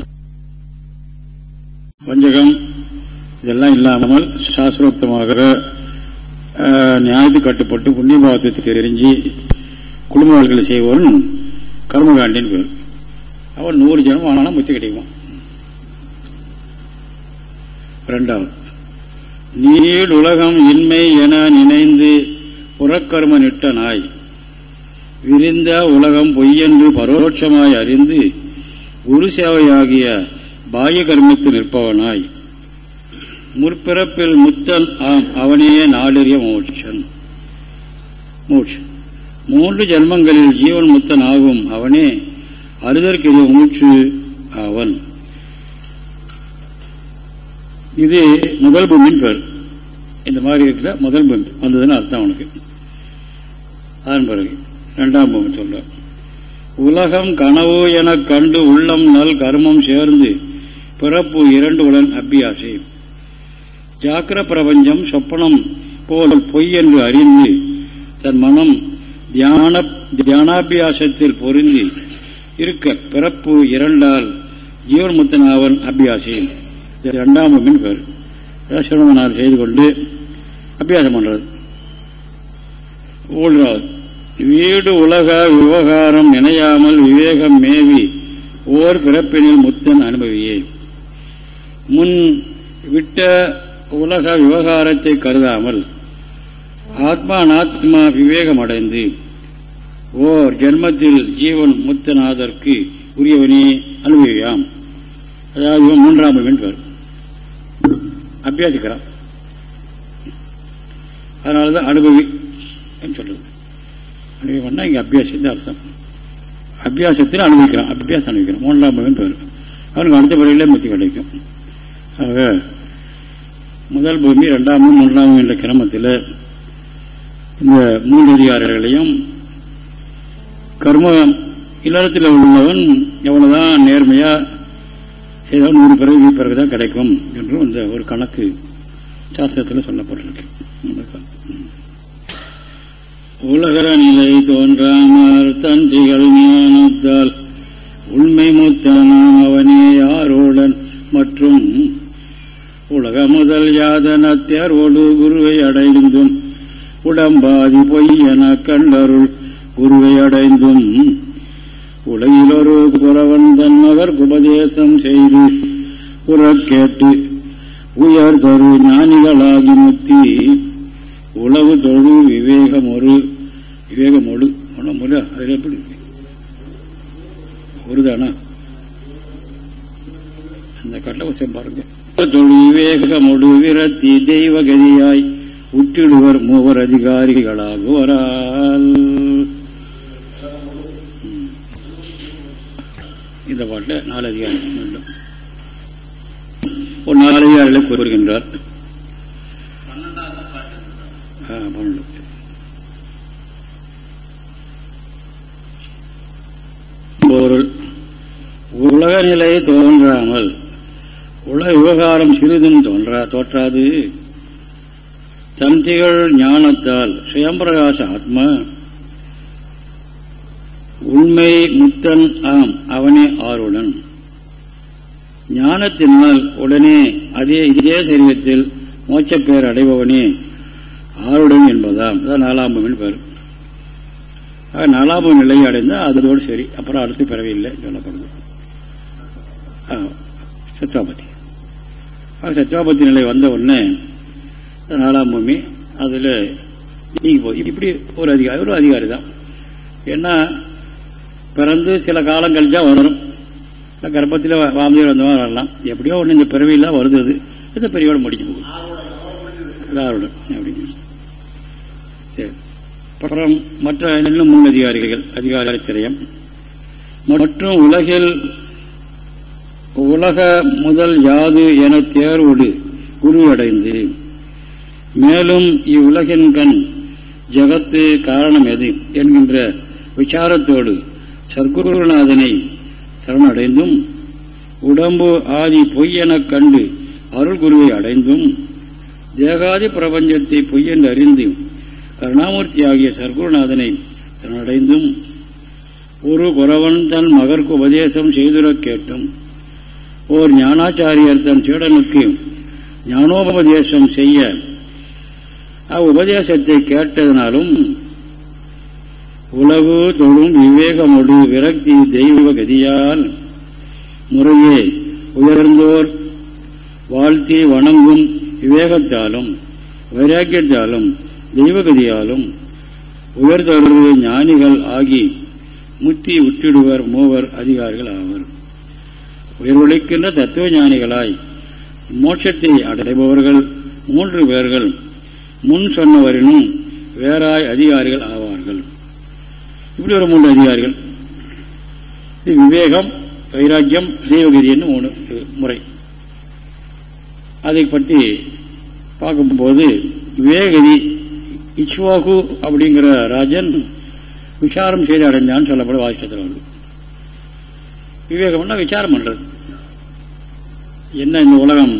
பஞ்சகம் இதெல்லாம் இல்லாமல் சாஸ்திரோக்தமாக நியாயத்து கட்டுப்பட்டு புண்ணியபாவத்தை தெரிஞ்சு குடும்ப வாழ்க்கையில் செய்வன் கர்மகாண்டின் பேர். அவன் நூறு ஜனம் ஆனாலும் முத்தி கிடைக்கும்? இரண்டாவது நீள் உலகம் இன்மை என நினைந்து புறக்கர்ம நிட்டனாய் விரிந்த உலகம் பொய்யென்று பரோட்சமாய் அறிந்து குரு சேவையாகிய பாய கர்மத்து நிற்பவனாய் முற்பிறப்பில் முத்தன் ஆம் அவனே நாடறிய மோட்சன். மோட்சன். மூன்று ஜன்மங்களில் ஜீவன் முத்தன் ஆகும் அவனே அறுதற்கிற மூச்சு அவன் இது முதல் பூமியின் பேர். இந்த மாதிரி இருக்கிற முதல் பூமி வந்ததுன்னு அர்த்தம் அவனுக்கு. அதன் பிறகு. இரண்டாம் பூமி சொல்றார். உலகம் கனவு எனக் கண்டு உள்ளம் நல் கர்மம் சேர்ந்து பிறப்பு இரண்டு உடன் அபியாசி. ஜாக்கிர பிரபஞ்சம் சொப்பனம் போல் பொய் என்று அறிந்து தன் மனம் தியான தியானாபியாசத்தில் பொருந்தி இருக்க பிறப்பு இரண்டால் ஜீவன் முத்தனாவன் அபியாசி இரண்டாம் மின் பேர். சிரமனால் செய்து கொண்டு அபியாசம் பண்றது. மூன்றாவது வீடு உலக விவகாரம் நினையாமல் விவேகம் மேவி ஓர் பிறப்பினில் முத்தன் அனுபவியே. முன் விட்ட உலக விவகாரத்தை கருதாமல் ஆத்மா நாத்மா விவேகம் அடைந்து ஓர் ஜென்மத்தில் ஜீவன் முத்தநாதற்கு உரியவனே அனுபவியாம் அதாவது இவன் மூன்றாம் இவன் அபியாசிக்கிறான். அதனாலதான் அனுபவி சொல்றது. அனுபவம்னா இங்க அபியாசம் அர்த்தம். அபியாசத்தில் அனுபவிக்கிறான். அபியாசம் அனுபவிக்கிறான். மூன்றாம் பவன் பேர் அவனுக்கு அடுத்த பிறகுல முத்தி கிடைக்கும். ஆக முதல் பூமி ரெண்டாம் மூன்றாம் என்ற கிரமத்தில் இந்த மூன்று அதிகாரிகளையும் கர்ம இல்லறத்தில் உள்ளவன் எவ்வளவுதான் நேர்மையா ஏதோ நூறு பிறகு பிறகுதான் கிடைக்கும் என்றும் இந்த ஒரு கணக்கு சாஸ்திரத்தில் சொல்லப்பட்டிருக்கு. உலகர நிலை தோன்றாமல் தந்திகள் ஞானத்தால் உண்மை முத்தனாம் அவனே யாரோடன் மற்றும் உலக முதல் யாதன தேர்வோடு குருவை அடைந்தும் உடம்பாதி பொய்யென கண்டருள் குருவை அடைந்தும். உலகிலொரு குறவன் தன்னவர் உபதேசம் செய்து புறக்கேட்டு உயர் தரு ஞானிகளாகி முத்தி உளவு தொழு விவேகம் ஒரு விவேகமொரு விவேகமொழு மொழி அதில் எப்படி ஒருதானா? அந்த கட்டளை பாருங்க. மொழி விரத்தி தெய்வ கதியாய் உற்றிடுவர் மூவர் அதிகாரிகளாகுவரால். இந்த பாட்டில் நாலு அதிகாரம் வேண்டும் ஒரு நாலு அதிகாரிகளை கூறுகின்றார். பன்னெண்டு பொருள் உலக நிலை தோன்றாமல் உலக விவகாரம் சிறிதும் தோன்றா தோற்றாது. தந்திகள் ஞானத்தால் சுயம்பிரகாச ஆத்மா உண்மை முத்தன் ஆம் அவனே ஆருடன். ஞானத்தினால் உடனே அதே இதே சரீரத்தில் மோட்சப்பேர் அடைபவனே ஆருடன் என்பதாம். அதான் நாலாம் பேர். நாலாபம் நிலையை அடைந்தால் அதோடு சரி. அப்புறம் அடுத்து பிறவில்லை சொல்லப்படுது. சத்வாபதி சத்வாபதி நிலை வந்த உடனே நாலாம் பூமி அதில் நீங்க போய் இப்படி ஒரு அதிகாரி ஒரு அதிகாரி தான். ஏன்னா பிறந்து சில காலம் கழிச்சா வளரும். கர்ப்பத்தில் வாமதியில் வந்தவங்க வரலாம். எப்படியோ ஒன்று இந்த பிறவியெல்லாம் வருது. இந்த பெரியவோட முடிஞ்சு போகும் எல்லாருடன் சரி. அப்புறம் மற்ற இன்னும் மூணு அதிகாரிகள் அதிகாரி திரையம் மற்றும் உலகில் உலக முதல் யாது என தேர்வோடு குருவடைந்து மேலும் இவ்வுலகின் கண் ஜகத்து காரணம் எது என்கின்ற விசாரத்தோடு சர்க்குருநாதனை சரணடைந்தும் உடம்பு ஆதி பொய்யெனக் கண்டு அருள் குருவை அடைந்தும் தேகாதி பிரபஞ்சத்தை பொய்யென்று அறிந்து கருணாமூர்த்தி ஆகிய சர்க்குருநாதனை சரணடைந்தும் ஒரு குறவன் தன் மகற்கு உபதேசம் செய்துரக் கேட்டும். ஓர் ஞானாச்சாரியர் தன் சீடனுக்கு ஞானோபதேசம் செய்ய அவ்வுபதேசத்தை கேட்டதனாலும் உலகு தொழும் விவேகமொடு விரக்தி தெய்வ கதியால் முறையே உயர்ந்தோர் வாழ்த்தி வணங்கும் விவேகத்தாலும் வைராக்கியத்தாலும் தெய்வகதியாலும் உயர்தொடர்பு ஞானிகள் ஆகி முத்தி உற்றிடுவர் மூவர் அதிகாரிகள் ஆவர். உயிரொழிக்கின்ற தத்துவ ஞானிகளாய் மோட்சத்தை அடைபவர்கள் மூன்று பேர்கள். முன் சொன்னவரினும் வேறாய் அதிகாரிகள் ஆவார்கள். இப்படி ஒரு மூன்று அதிகாரிகள். இது விவேகம் வைராக்கியம் தெய்வகிரி என்று மூணு முறை. அதை பற்றி பார்க்கும்போது விவேகதி இச்வாகு அப்படிங்கிற ராஜன் விசாரம் செய்து அடைஞ்சான்னு சொல்லப்படும் வாசித்தத்தில் வந்து விவேகம்னா விசாரம் பண்றது. என்ன இந்த உலகம்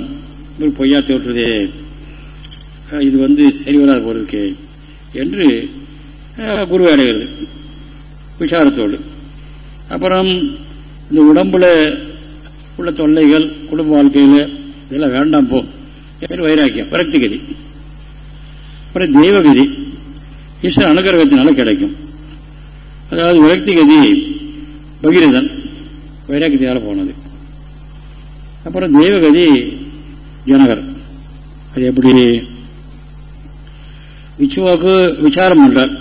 பொய்யா தோற்றுதே இது வந்து சரி வராத போறதுக்கு என்று குரு அடைகிறது. விசாரத்தோடு. அப்புறம் இந்த உடம்புல உள்ள தொல்லைகள் குடும்ப வாழ்க்கையில் இதெல்லாம் வேண்டாம் போ. வைராக்கியம் விரக்தி கதி அப்புறம் தெய்வகதி ஈஸ்வர அனுகிரகத்தினால கிடைக்கும். அதாவது விரக்தி கதி பகிரதன் வைராக்கியத்தினால போனது. அப்புறம் தெய்வகதி ஜனகர். அது எப்படி? விச்சுவாக்கு விசாரம் பண்றார்.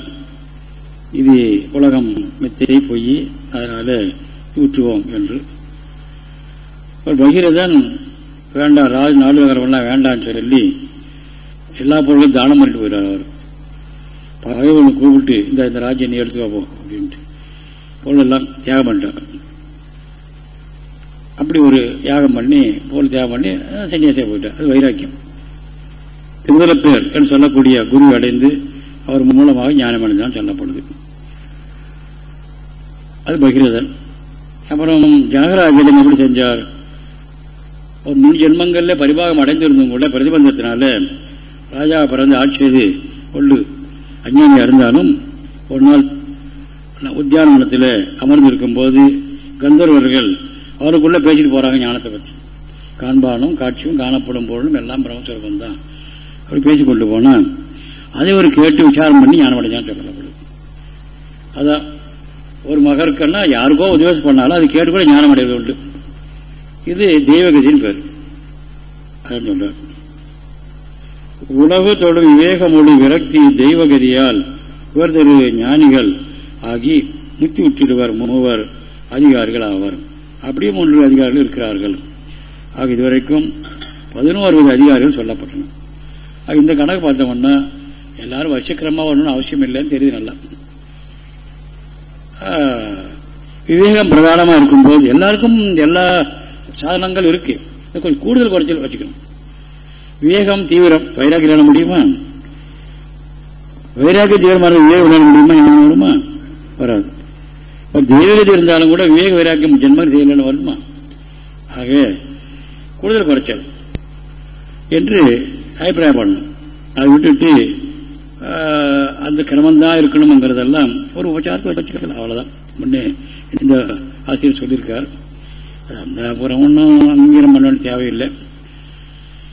இது உலகம் மெத்தை பொய் அதனால ஊற்றுவோம் என்று. பகிரதன் வேண்டாம் ராஜ் நாடுவகரெல்லாம் வேண்டாம்னு சொல்லி எல்லா பொருளும் தானம் பண்ணிட்டு போயிடார் அவர். பகைவனை கூப்பிட்டு இந்த இந்த ராஜ்யம் நீ எடுத்துக்கோ அப்படின்ட்டு. பொருளெல்லாம் தியாகம் பண்ணிட்டார் அப்படி ஒரு யாகம் பண்ணி போல் தியாகம் பண்ணி சன்னியாசியாக போயிட்டார். அது வைராக்கியம். திருமலப்பேர் என்று சொல்லக்கூடிய குரு அடைந்து அவர் மூலமாக ஞானம் அடைந்தான் சொல்லப்படுது. அது பகிரதன் அப்புறம் ஜனகராஜன் எப்படி செஞ்சார்? ஒரு முன் ஜென்மங்கள்ல பரிபாகம் அடைந்திருந்தும் கூட பிரதிபந்தத்தினால ராஜா பிறந்து ஆட்சி செய்து கொண்டு அஞ்ஞானி இருந்தாலும் ஒரு நாள் உத்தியானத்தில் அமர்ந்திருக்கும் போது கந்தர்வர்கள் அவருக்குள்ள பேசிட்டு போறாங்க ஞானத்தை பற்றி காண்பானும் காட்சியும் காணப்படும் பொருளும் எல்லாம் பிரம்மஸ்வரூபம் தான். அவர் பேசி கொண்டு போனா அதை ஒரு கேட்டு விசாரம் பண்ணி ஞானம் அடைஞ்சான்னு சொல்லப்படுது அதான் ஒரு மகருக்குன்னா யாருக்கோ உதவி பண்ணாலும் அது கேட்டு கூட ஞானம் அடைவது உண்டு. இது தெய்வகதின்னு பேர். அதான் சொல்றார். உலகு தொடும் விவேகமொழி விரக்தி தெய்வகதியால் இவர்தரு ஞானிகள் ஆகி முத்தி உற்றிடுவர் மூவர் அதிகாரிகள் ஆவார். அப்படியே மூன்று அதிகாரிகள் இருக்கிறார்கள். ஆக இதுவரைக்கும் பதினோரு வித அதிகாரிகள் சொல்லப்பட்டன. ஆக இந்த கணக்கு பார்த்தோம்னா எல்லாரும் வரிசைக்கிரமா வரணும்னு அவசியம் இல்லைன்னு தெரியுது நல்லா. விவேகம் பிரதானமா இருக்கும்போது எல்லாருக்கும் எல்லா சாதனங்கள் இருக்கு. கொஞ்சம் கூடுதல் குறைச்சல் வச்சுக்கணும். விவேகம் தீவிரம் வைராகி விளையாட முடியுமா? வைராகிய தீவிரமான விவேகம் விளையாட முடியுமா? என்ன வருமா வராது. தெய்வகதி இருந்தாலும் கூட விவேக வைராக்கியம் ஜென்ம செய்யலன்னு வருமா? ஆக கூடுதல் குறைச்சல். என்று அபிப்பிராயம் பண்ணணும். அதை விட்டுட்டு அந்த கிரமந்தான் இருக்கணுங்கிறதெல்லாம் ஒரு உபச்சாரத்தை வச்சுக்கலாம் அவ்வளவுதான். முன்னே இந்த ஆசிரியர் சொல்லியிருக்கார். அந்த அப்புறம் ஒன்றும் அங்கீகாரம் பண்ண தேவையில்லை.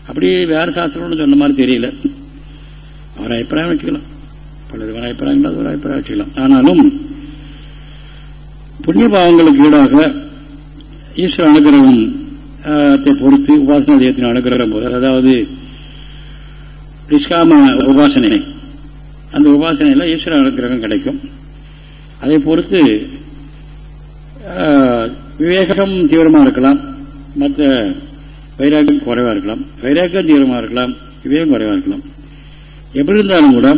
அப்படி வேற சாஸ்திரம் சொன்ன மாதிரி தெரியல. அவர் அபிப்பிராயம் வச்சுக்கலாம். பல விதமான அபிப்பிராயங்கள் ஒரு அபிப்பிராயம் வச்சுக்கலாம். ஆனாலும் புண்ணிய பாவங்களுக்கு ஈடாக ஈஸ்வர அனுகிரகம் பொறுத்து உபாசனா தேயத்தின் அனுகிரகம் போது அதாவது நிஷ்காம உபாசனை. அந்த உபாசனையில ஈஸ்வர அனுகிரகம் கிடைக்கும். அதை பொறுத்து விவேகம் தீவிரமா இருக்கலாம். மற்ற வைராக்கியம் குறைவா இருக்கலாம். வைராக்கியம் தீவிரமா இருக்கலாம். விவேகம் குறைவா இருக்கலாம். எப்படி இருந்தாலும் கூட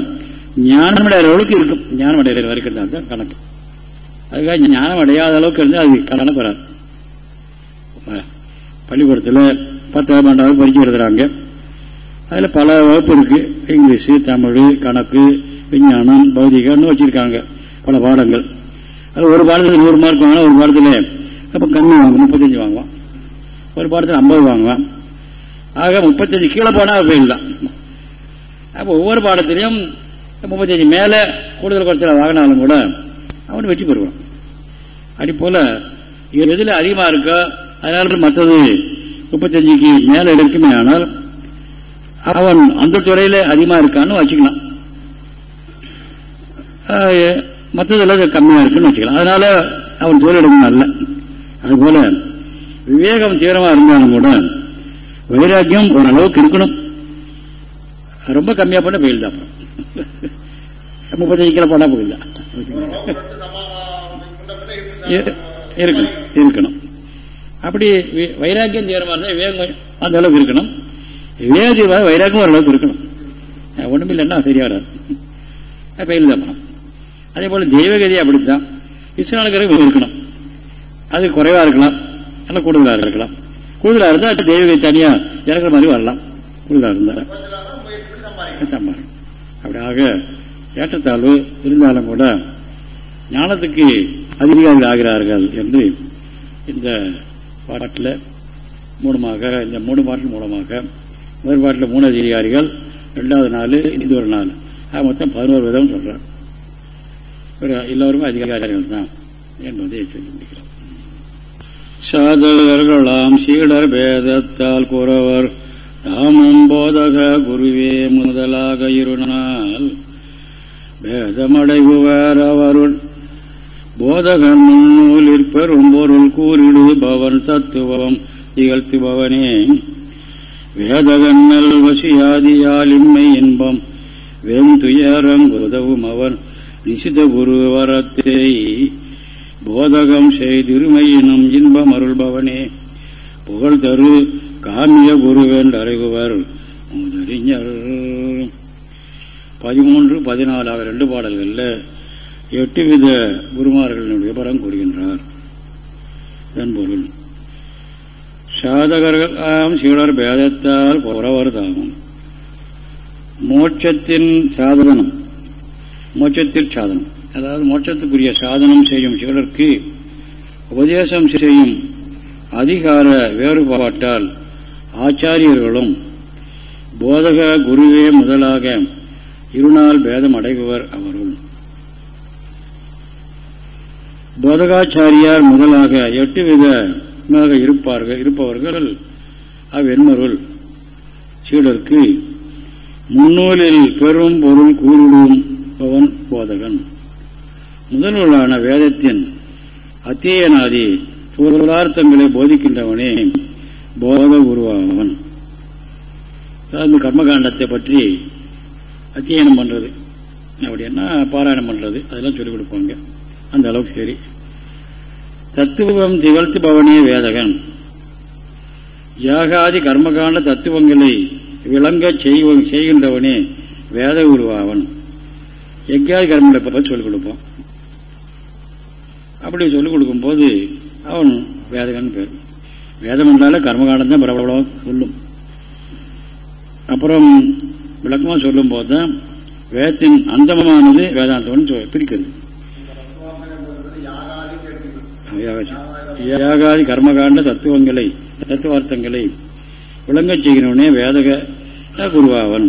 ஞானம் அடைகிற அளவுக்கு இருக்கும். ஞானம் அடைகிற வரைக்கும் தான் கணக்கு. அதுக்காக ஞானம் அடையாத அளவுக்கு இருந்தால் அது கடனை பெறாது பள்ளிக்கூடத்தில் பத்தாவது பன்னெண்டாவது பரிச்சு எழுதுறாங்க அதில் பல வகுப்பு இருக்கு. இங்கிலீஷு தமிழ் கணக்கு விஞ்ஞானம் பௌதிகம்னு வச்சிருக்காங்க. பல பாடங்கள். அது ஒரு பாடத்தில் நூறு மார்க் வாங்கினா ஒரு பாடத்தில் அப்போ கம்மி வாங்குவோம். முப்பத்தஞ்சு வாங்குவான் ஒரு பாடத்தில் ஐம்பது வாங்குவான் ஆக முப்பத்தஞ்சு கீழே போனால் ஃபெயில் தான் அப்போ ஒவ்வொரு பாடத்திலையும் முப்பத்தஞ்சு மேலே கூடுதல் குறைச்சல வாங்கினாலும் கூட அவன் வெற்றி பெறுவான். அப்படி போல எதுல அதிகமா இருக்கோ அதனால மற்றது முப்பத்தஞ்சுக்கு மேல இருக்குமே ஆனால் அவன் அந்த துறையில அதிகமா இருக்கான்னு வச்சுக்கலாம். மற்றதுல கம்மியா இருக்குன்னு வச்சுக்கலாம். அதனால அவன் தோலிடமும் அல்ல. அதுபோல விவேகம் தீவிரமா இருந்தாலும் கூட வைராக்கியம் ஓரளவுக்கு இருக்கணும். ரொம்ப கம்மியா பண்ண போயில்தான் முப்பத்தஞ்சு கிலோ போனா போயில்ல இருக்கணும். இருக்கணும். அப்படி வைராக்கியம் தீவிரமா இருந்தால் விவேகம் அந்த அளவுக்கு இருக்கணும். விவேக தீவிரம் வைராக்கியம் ஓரளவுக்கு இருக்கணும். ஒண்ணுமில்லைன்னா சரியா வராது. வெயில் தான் அதே போல தெய்வகதி அப்படித்தான். இஸ்லானுக்கு இருக்கணும். அது குறைவா இருக்கலாம். நல்ல கூடுதலா இருக்கலாம். கூடுதலா இருந்தா தெய்வகதி தனியா இறக்குற மாதிரி வரலாம். கூடுதலா இருந்தா சம்பாரம் அப்படி ஆக ஏற்றத்தாழ்வு இருந்தாலும் கூட ஞானத்துக்கு அதிகாரிகள் ஆகிறார்கள் என்று இந்த பாட்டில் மூலமாக இந்த மூணு பாட்டில் மூலமாக முதல் பாட்டில் மூணு அதிகாரிகள் ரெண்டாவது நாள் இது ஒரு நாள் ஆக மொத்தம் பதினோரு விதம் சொல்றார் எல்லோருமே அதிகாரிகள் தான் என்பதை சொல்லி முடிக்கிறோம். சாதகர்களாம் சீடர் பேதத்தால் கூறவர். தாமும் போதக குருவே முதலாக இருநாள். பேதமடைவுவர் அவருள் போதகன் நூலிற் பெரும் பொருள் கூறிடுபவன் தத்துவம் திகழ்த்துபவனே வேதகன்னல் வசியாதியால் இம்மை இன்பம் வெந்துயரங்குதவும் அவன் நிசித குரு வரத்தே போதகம் செய்திருமையினும் இன்பம் அருள்பவனே. புகழ் தரு காமிய குருவென்று அறிகுவர் முதறிஞர். பதிமூன்று பதினாலாக ரெண்டு பாடல்கள்ல எட்டு வித குருமார்களின் விவரம் கூறுகின்றார். இதன் பொருள் சாதகர்கள் ஆம் சீடர் பேதத்தால் புறவர் மோட்சத்தின் சாதனம் மோட்சத்தில் சாதனம். அதாவது மோட்சத்துக்குரிய சாதனம் செய்யும் சீடருக்கு உபதேசம் செய்யும் அதிகார வேறுபாட்டால் ஆச்சாரியர்களும் போதக குருவே முதலாக இருநாள் பேதம் அடைபவர் அவருள். போதகாச்சாரியார் முதலாக எட்டு விதமாக இருப்பார்கள் இருப்பவர்கள் அவ்வெண்மருள் சீடருக்கு முன்னூலில் பெரும் பொருள் கூறிடும்பவன் போதகன். முதல்வரான வேதத்தின் அத்தியநாதி பொருளார்த்தங்களை போதிக்கின்றவனே போத உருவாகவன் அதாவது கர்மகாண்டத்தை பற்றி அத்தியனம் பண்றது. அப்படின்னா பாராயணம் பண்றது. அதெல்லாம் சொல்லிக் கொடுப்பாங்க. அந்த அளவுக்கு சரி. தத்துவம் திகழ்த்து பவனே வேதகன். யாகாதி கர்மகாண்ட தத்துவங்களை விளங்க செய்கின்றவனே வேத உருவாவன் எங்கேயாவது கர்மங்களை பற்றி சொல்லிக் கொடுப்பான் அப்படி சொல்லிக் கொடுக்கும் போது அவன் வேதகன் பேர். வேதம் என்றாலே கர்மகாண்டம் தான் பிரபலம் சொல்லும். அப்புறம் விளக்கமா சொல்லும் போதுதான் வேதத்தின் அந்தமானது வேதாந்தம் பிரிக்கிறது. யாகாதி கர்மகாண்ட தத்துவங்களை தத்துவார்த்தங்களை விளங்கச் செய்கிறவனே வேதக குருவாவன்.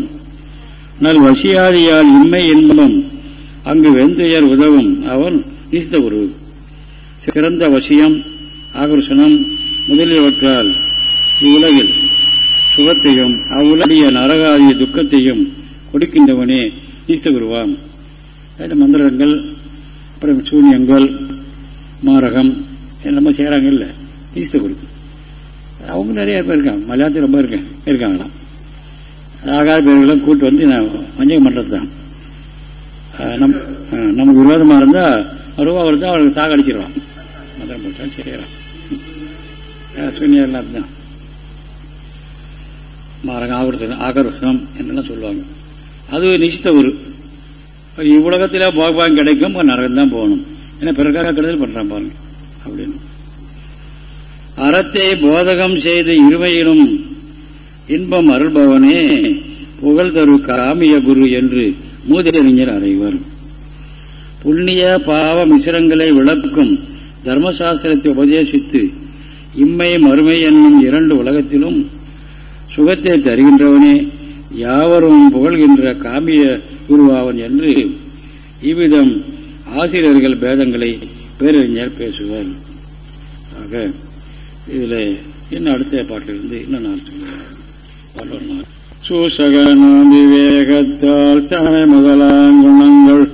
நல் வசியாதியால் இன்மை இன்பம் அங்கு வெந்துயர் உதவும் அவன் நீத்த குரு. சிறந்த வசியம் ஆகர்ஷணம் முதலியவற்றால் இவ்வுலகில் சுகத்தையும் அவ்வுலகிய நரகாதிய துக்கத்தையும் கொடுக்கின்றவனே நீத்த குருவான் மந்திரங்கள் அப்புறம் சூன்யங்கள் மாரகம் என்னமோ செய்யறாங்கல்ல ஈஸ்ட குரு அவங்க நிறைய பேர் இருக்காங்க. மலையாளத்தில் ரொம்ப இருக்க இருக்காங்களாம். ஆகாத பேர்களெல்லாம் கூட்டு வந்து நான் வஞ்சகம் பண்ணுறது தான் நம் நமக்கு விரோதமாக இருந்தால் ரூபா வருது அவளுக்கு தாக அடிச்சிருவான். மந்திரம் போட்டா செய்யறான். சூன்யம் தான் மாரகம் ஆகர்ஷனம் ஆகர்ஷனம் என்னெல்லாம் சொல்லுவாங்க. அது நிச்சித்த ஒரு இவ்வுலகத்தில் போகபாகம் கிடைக்கும் நரகம் தான் போகணும். ஏன்னா பிறகாக கெடுதல் பண்றான் பாருங்க. அப்படின்னு. அறத்தை போதகம் செய்து இருமையிலும் இன்பம் அருள்பவனே புகழ் தரு காமிய குரு என்று மூதறிஞர் அறைவர் புண்ணிய பாவ மிசிரங்களை விளக்கும் தர்மசாஸ்திரத்தை உபதேசித்து இம்மை மறுமை என்னும் இரண்டு உலகத்திலும் சுகத்தை தருகின்றவனே யாவரும் புகழ்கின்ற காமிய குருவாவன் என்று இவ்விதம் ஆசிரியர்கள் பேதங்களை பேரறிஞர் பேசுவார். ஆக இதில் இன்னும் அடுத்த பாட்டிலிருந்து இன்னும் நான் சூசகனாம் விவேகத்தால் தமை முதலான் குணங்கள்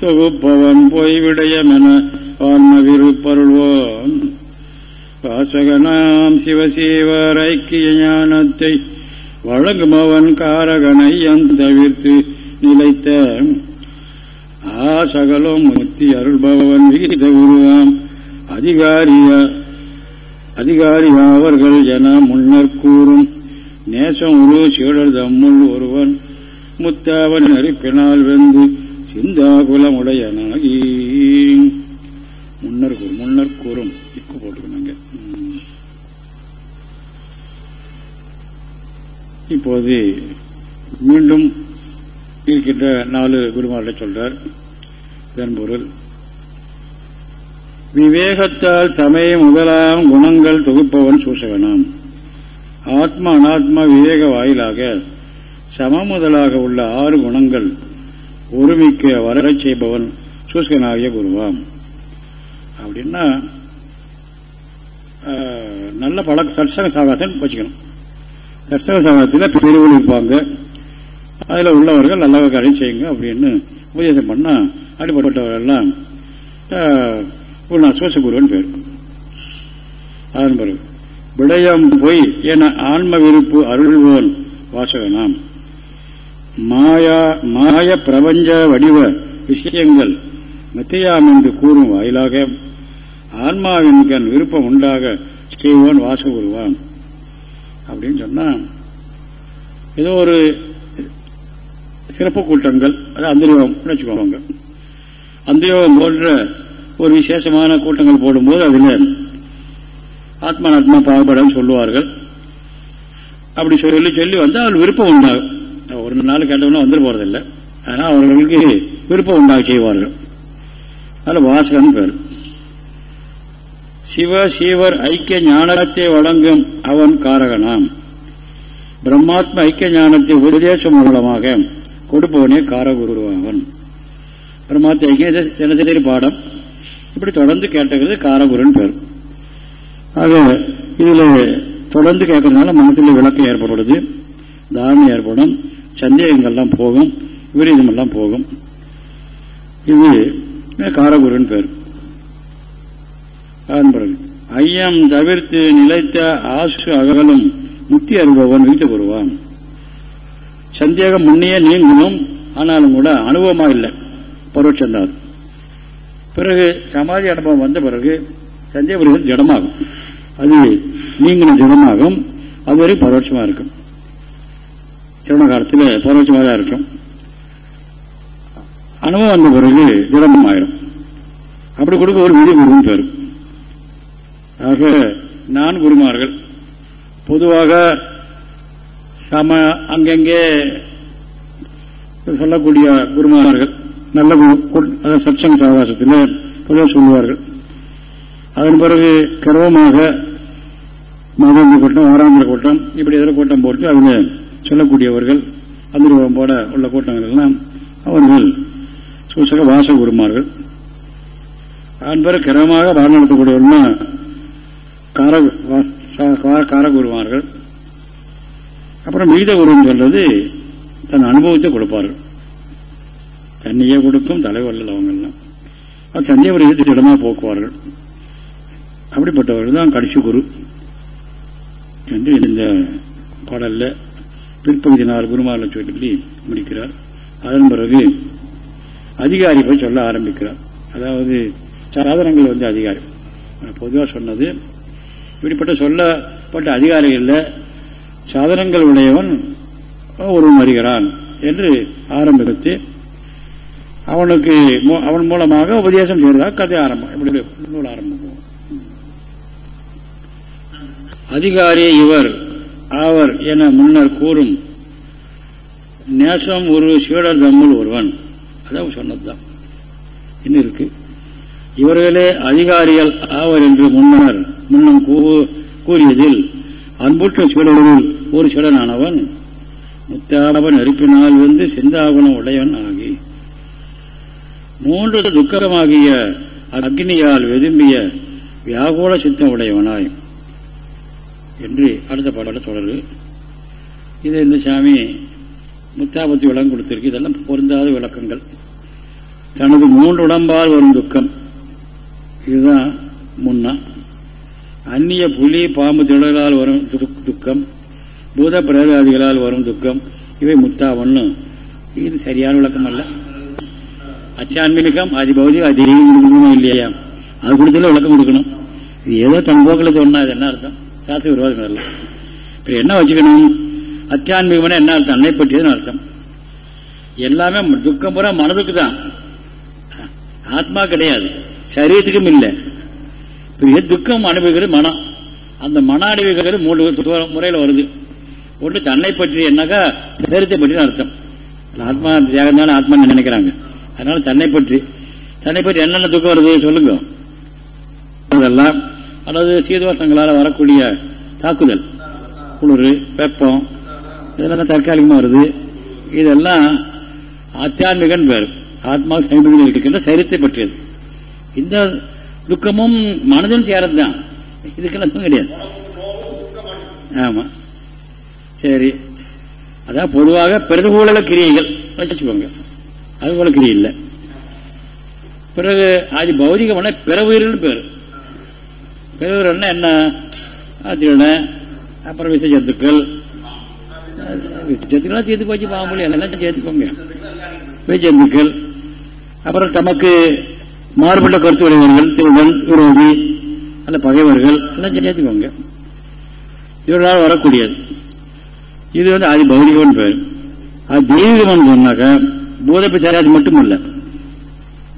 தொகுப்பவன் பொய்விடயமென ஆன்ம விருப்பருள்வோன் வாசகனாம் சிவசீவர் ஐக்கிய ஞானத்தை வழங்குமவன் காரகனை தவிர்த்து நிலைத்த ஆசகலும் முத்தி அருள்பவன் விகித உருவாம். அதிகாரிய அதிகாரியாவர்கள் என முன்னர் கூறும். நேசம் உரு சீடர் தம்முள் ஒருவன். முத்தாவன் நெருப்பினால் வெந்து சிந்தாகுலமுடையனாகி முன்னர் கூறும் முன்னர் கூறும். இக்கு போட்டுக்கணுங்க இப்போது மீண்டும் இருக்கின்ற நாலு குருமார்களை சொல்றார். இதன் விவேகத்தால் சமய முதலாம் குணங்கள் தொகுப்பவன் சூசகனாம். ஆத்மா அனாத்மா விவேக வாயிலாக சம முதலாக உள்ள ஆறு குணங்கள் ஒருமிக்க வரச் செய்பவன் சூசகனாகிய குருவாம். அப்படின்னா நல்ல பழ தர்சக சாகத்தன் வச்சுக்கணும். சட்சக சாகத்தில் பிரிவுகள் இருப்பாங்க. அதில் உள்ளவர்கள் நல்ல காரியம் செய்யுங்க அப்படின்னு உபதேசம் பண்ணா அடிப்பட்டவர்கள் எல்லாம் சிவசகுருவன் பேர். அதன் பிறகு விடயம் பொய் என ஆன்ம விருப்பு அருள்வோன் வாசகனாம். மாயா மாய பிரபஞ்ச வடிவ விஷயங்கள் மெத்தையாம் என்று கூறும் வாயிலாக ஆன்மாவின் கண் விருப்பம் உண்டாக செய்வோன் வாசகுருவான் அப்படின்னு சொன்னா ஏதோ ஒரு சிறப்பு கூட்டங்கள் அது அந்தரியோகம் வச்சுக்கோங்க. அந்தயோகம் போன்ற ஒரு விசேஷமான கூட்டங்கள் போடும்போது அதில் ஆத்மானாத்மா பாகுபடம் சொல்லுவார்கள். அப்படி சொல்லி சொல்லி வந்து அவள் விருப்பம் உண்டாகும். ஒரு நாள் கேட்டவனா வந்துட்டு போறதில்லை. ஆனால் அவர்களுக்கு விருப்பம் உண்டாக செய்வார்கள். அதில் வாசகன் பேர். சிவ சீவர் ஐக்கிய ஞானத்தை வழங்கும் அவன் காரகனாம். பிரம்மாத்ம ஐக்கிய ஞானத்தை உபதேசம் மூலமாக கொடுப்பவனே காரகுருவாவன் பிரம்மாத்த ஐக்கிய தினசரி பாடம். இப்படி தொடர்ந்து கேட்டுக்கிறது காரகுருன்னு பேர். ஆக இதுல தொடர்ந்து கேட்கறதுனால மனத்தில் விளக்கம் ஏற்படுறது தாரணம் ஏற்படும். சந்தேகங்கள்லாம் போகும். விபரீதமெல்லாம் போகும். இது காரகுருன்னு பேர். அதன் ஐயம் தவிர்த்து நிலைத்த ஆசு அகலும் முத்தி அருபவன் வீட்டு வருவான் சந்தேகம் முன்னையே நீங்கணும் ஆனாலும் கூட அனுபவமா இல்லை. பரோட்சந்தாது பிறகு சமாதி அனுபவம் வந்த பிறகு சந்தேக ஜடமாகும். அது நீங்களும் ஜடமாகும். அதுவரை பரோட்சமாக இருக்கும். திருமண காலத்தில் பரோட்சமாக தான் இருக்கும். அனுபவம் வந்த பிறகு திடமும் ஆயிரும் அப்படி கொடுக்க ஒரு விதி குருவும் பேர். ஆக நான் குருமார்கள். பொதுவாக சம அங்கங்கே சொல்லக்கூடிய குருமார்கள். நல்ல சத்சங்க சாவாசத்தில் பொதுவாக சொல்லுவார்கள். அதன் பிறகு கிரவமாக மாதாந்திர கூட்டம் ஆறாந்திர கூட்டம் இப்படி எதிர கூட்டம் போட்டு அதில் சொல்லக்கூடியவர்கள் அந்திரபுரம் போட உள்ள கூட்டங்கள் எல்லாம் அவர்கள் சூசக வாச குருமார்கள். அதன் பிறகு கிரமமாக பாடம் நடத்தக்கூடியவர்கள்னா கார காரகுருமார்கள். அப்புறம் மீத குருன்னு சொல்றது தன் அனுபவத்தை கொடுப்பார்கள். தண்ணியே கொடுக்கும் தலைவர்கள் அவங்கெல்லாம் அது தந்தையவர் திடமா போக்குவார்கள். அப்படிப்பட்டவர்கள் தான் கடைசி குரு என்று இந்த பாடல்ல பிற்பகுதி நாலு குருமாரில் சொல்லி முடிக்கிறார். அதன் பிறகு அதிகாரி போய் சொல்ல ஆரம்பிக்கிறார். அதாவது சாதனங்கள் வந்து அதிகாரி. பொதுவாக சொன்னது இப்படிப்பட்ட சொல்லப்பட்ட அதிகாரிகளில் சாதனங்கள் உடையவன் ஒருவன் வருகிறான் என்று ஆரம்பித்து அவனுக்கு அவன் மூலமாக உபதேசம் செய்வதாக கதை ஆரம்பம். இப்படி நூல் ஆரம்பம். அதிகாரி இவர் ஆவர் என முன்னர் கூறும் நேசம் ஒரு சீடர் தம்முள் ஒருவன். அதான் சொன்னதுதான். இன்னும் இருக்கு? இவர்களே அதிகாரிகள் ஆவர் என்று முன்னர் முன்னம் கூறியதில் அன்புற்ற சீடர்களில் ஒரு சீடனானவன் முத்தாடவன் நெருப்பினால் வந்து சிந்தாகுணம் உடையவன் ஆகும் மூன்று துக்கமாகிய அக்னியால் வெதும்பிய வியாகோல சித்தம் உடையவனாய் என்று அடுத்த பாடல தொடரு. இது இந்த சாமி முத்தாபத்தி விளக்கம் கொடுத்திருக்கு. இதெல்லாம் பொருந்தாத விளக்கங்கள். தனது மூன்று உடம்பால் வரும் துக்கம். இதுதான் முன்னா. அந்நிய புலி பாம்பு திடலால் வரும் துக்கம். பூத பிரேதாதிகளால் வரும் துக்கம். இவை முத்தாவன்னு. இது சரியான விளக்கம் அல்ல அச்சான்மீகம் அதிபௌதிகம் அதிகம் இல்லையா அது கொடுத்தல விளக்கம் கொடுக்கணும் இது ஏதோ தன்போக்கில் சொன்னா அது என்ன அர்த்தம் சாஸ்திர விரோதம் வரல இப்போ என்ன வச்சுக்கணும் அத்தியான்மீகம்னா என்ன அர்த்தம் அன்னை பற்றியதுன்னு அர்த்தம் எல்லாமே துக்கம் பூரா மனதுக்கு தான் ஆத்மா கிடையாது சரீரத்துக்கும் இல்லை பெரிய துக்கம் அனுபவிக்கிறது மனம் அந்த மன அனுபவிக்கிறது மூணு முறையில் வருது ஒன்று தன்னை பற்றி என்னக்கா சரீரத்தை பற்றி அர்த்தம் ஆத்மா தியாகம் ஆத்மா நினைக்கிறாங்க அதனால தன்னை பற்றி தன்னை பற்றி என்னென்ன துக்கம் வருது சொல்லுங்க. அதெல்லாம் அல்லது சீதோஷங்களால் வரக்கூடிய தாக்குதல் குளிர் வெப்பம் இதெல்லாம் தற்காலிகமா வருது. இதெல்லாம் ஆத்தியான்மிகன் பேர் ஆத்மா சமீபத்தில் இருக்கின்ற சரீரத்தை பற்றியது. இந்த துக்கமும் மனதின் சேரது தான். இதுக்கெல்லாம் கிடையாது. ஆமா. சரி. அதான் பொதுவாக பிரதிகூல கிரியைகள். வச்சுக்கோங்க. அது போல இல்லை. பிறகு அது பௌதிகமான பிறவுயிர்கள் பேர். பிறவுயிரல்னா என்ன? திருண அப்புறம் விச ஜந்துக்கள் சேர்த்து தீர்த்து போச்சு பாம்புலி. எல்லாம் சேர்த்துக்கோங்க. விச ஜந்துக்கள் அப்புறம் தமக்கு மாறுபட்ட கருத்து உடையவர்கள் திருடன் விரோதி அல்ல பகைவர்கள் எல்லாம் சேர்த்துக்கோங்க. இவர்களால் வரக்கூடியது. இது வந்து அது பௌதிகம்னு பேர். அது தெய்வீகம்னு சொன்னாக்க பூதப்பிச்சாராது மட்டுமல்ல.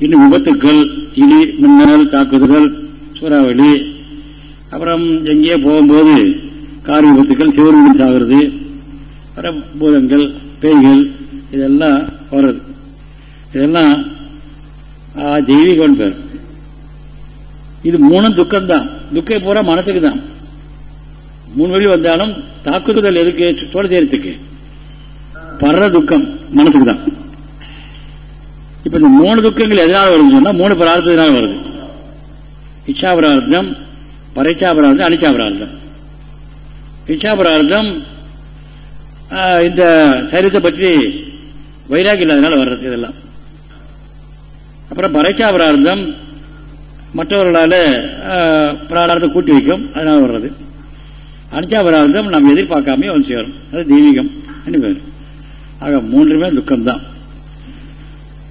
இன்னும் விபத்துக்கள் இடி மின்னல் தாக்குதல்கள் சூறாவளி அப்புறம் எங்கேயோ போகும்போது கார் விபத்துக்கள் சிவர் விபத்து ஆகிறது அப்புறம் பூதங்கள் பேய்கள் இதெல்லாம் வர்றது. இதெல்லாம் தெய்வீகம் பேர் இது மூணும் துக்கம்தான். துக்கம் பூரா மனத்துக்கு தான் மூணு வழி வந்தாலும் தாக்குதல் எதுக்கு தோல் செய்யறதுக்கு படுற துக்கம் மனசுக்கு தான் இப்ப இந்த மூணு துக்கங்கள் எதனால வருதுன்னு சொன்னா மூணு பிரார்த்தத்தினால வருது. இச்சாபிரார்த்தம் பரைச்சாபிரார்த்தம் அனிச்சாபிரார்த்தம். இச்சாபிரார்த்தம் இந்த சரீரத்தை பற்றி வைராகி இல்லாதனால வர்றது இதெல்லாம். அப்புறம் பரைச்சாபிரார்த்தம் மற்றவர்களால பிரார்த்தத்தை கூட்டி வைக்கும் அதனால வர்றது. அனிச்சாபிரார்த்தம் நாம் எதிர்பார்க்காமே வந்து சேரும். அது தெய்வீகம் பேர். ஆக மூன்றுமே துக்கம்தான்.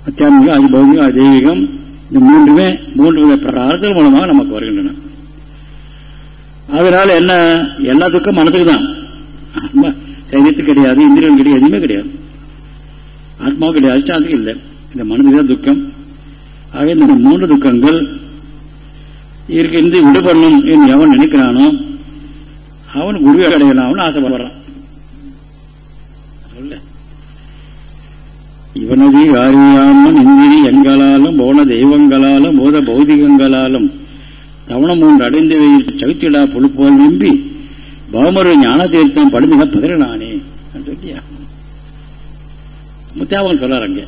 அத்தியாத்மிகம் அது பௌதிகம் தெய்வீகம் இந்த மூன்றுமே மூன்று வித பிரார்த்தனை மூலமாக நமக்கு வருகின்றன. அதனால என்ன எல்லா துக்கம் மனசுக்கு தான். ஆத்மா சைரியத்து கிடையாது இந்திரியன் கிடையாது எதுவுமே கிடையாது. ஆத்மா கிடையாது அதிஷ்டானத்துக்கு இல்லை. இந்த மனதுக்கு தான் துக்கம். ஆக இந்த மூன்று துக்கங்கள் இருக்கின்ற விடுபடணும் என்று எவன் நினைக்கிறானோ அவன் குருவை அடையலாம் ஆசைப்படுறான் சொல்ல இவனது அறியாமல் இந்திரி எண்களாலும் போன தெய்வங்களாலும் போத பௌதிகங்களாலும் தவணம் ஒன்று அடைந்து வைத்து சவித்திடா புழுப்போல் நிம்பி பவமரு ஞான தீர்த்தம் படுமிக பதறினானே சொல்லியா? முத்தாபம் சொல்றார் அங்கே.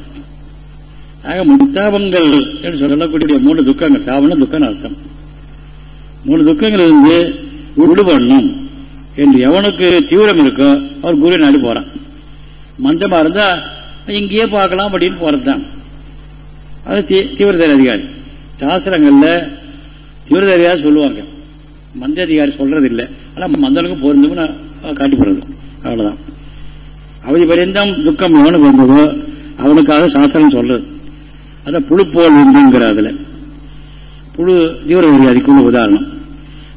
ஆக முத்தாபங்கள் என்று சொல்லக்கூடிய மூணு துக்கங்கள் தாபன துக்கம் அர்த்தம். மூணு துக்கங்கள் இருந்து விடுபடணும். என்று எவனுக்கு தீவிரம் இருக்கோ அவர் குரு நாடு போறான். மந்தமா இருந்தா இங்கேயே பார்க்கலாம் அப்படின்னு போறதுதான். அது தீவிரதர அதிகாரி சாஸ்திரங்கள்ல தீவிரதர அதிகாரி சொல்லுவாங்க மந்த அதிகாரி சொல்றது இல்லை ஆனா மந்தனுக்கு பொருந்தும் காட்டிப்படுறது அவ்வளவுதான். அவதி பரியந்தம் துக்கம் எவனுக்கு வந்ததோ அவனுக்காக சாஸ்திரம் சொல்றது. அத புழு போல் உண்டுங்கிற அதுல. புழு தீவிரவாதி அதுக்குள்ள உதாரணம்.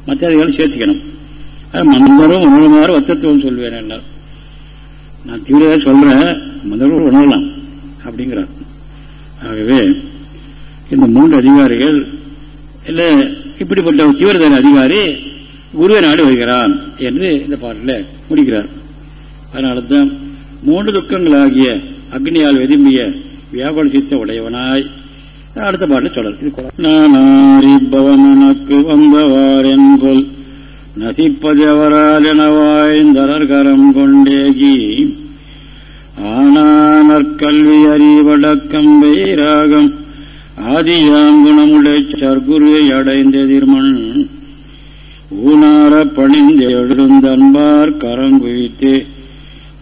மற்ற அதிகாரம் சேர்த்துக்கணும் மந்தரும் உணருமாறு வத்தத்துவம் சொல்வேன் என்ன நான் தீவிரவாதி சொல்றேன் முதல்வர் உணரலாம் அப்படிங்கிறார். ஆகவே இந்த மூன்று அதிகாரிகள் இல்லை இப்படிப்பட்ட தீவிரதான அதிகாரி குருவை நாடு வருகிறான் என்று இந்த பாட்டில் முடிக்கிறார். அதனால்தான் மூன்று துக்கங்களாகிய அக்னியால் வெதும்பிய வியாபார சித்த உடையவனாய் அடுத்த பாட்டில் சொல்றார் நானாரிப்பவனுக்கு வந்தவாரென்கொல் நசிப்பதவரால் எனவாய்ந்தரகரம் கொண்டேகி ஆனானற்கல்வி அறிவடக்கம் வைராகம் ஆதியாங்குணமுடைய சர்க்குருவை அடைந்தெதிர்மண் ஊனார பணிந்து எழுந்தன்பார் கரங்குவித்து.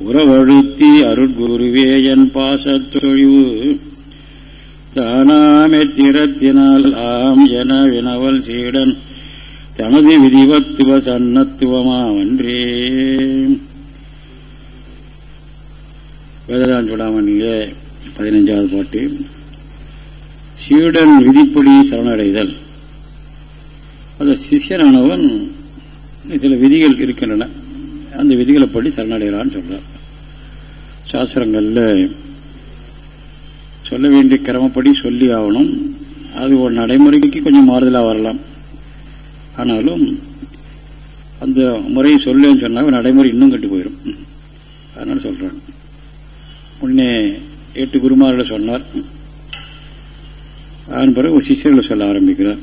உறவழுத்தி அருட்குருவே என் பாசத்தொழிவு தானாமெத்திரத்தினால் ஆம் என வினவல் சீடன். தனது விதிவத்துவ சன்னத்துவமாவன்றே. வேதரான் சுடாமணிய பதினைஞ்சாவது பாட்டு. சீடன் விதிப்படி சரணடைதல். அந்த சிஷியனானவன் சில விதிகள் இருக்கின்றன. அந்த விதிகளை படி சரணடைகிறான்னு சொல்றார். சாஸ்திரங்கள்ல சொல்ல வேண்டிய கிரமப்படி சொல்லி ஆகணும். அது ஒரு நடைமுறைக்கு கொஞ்சம் மாறுதலாக வரலாம். ஆனாலும் அந்த முறையை சொல்லுன்னு சொன்னால் நடைமுறை இன்னும் கட்டு போயிடும் அதனால சொல்றாங்க. முன்னே எட்டு குருமார்களை சொன்னார். அதன் பிறகு ஒரு சிஷியர்களை சொல்ல ஆரம்பிக்கிறார்.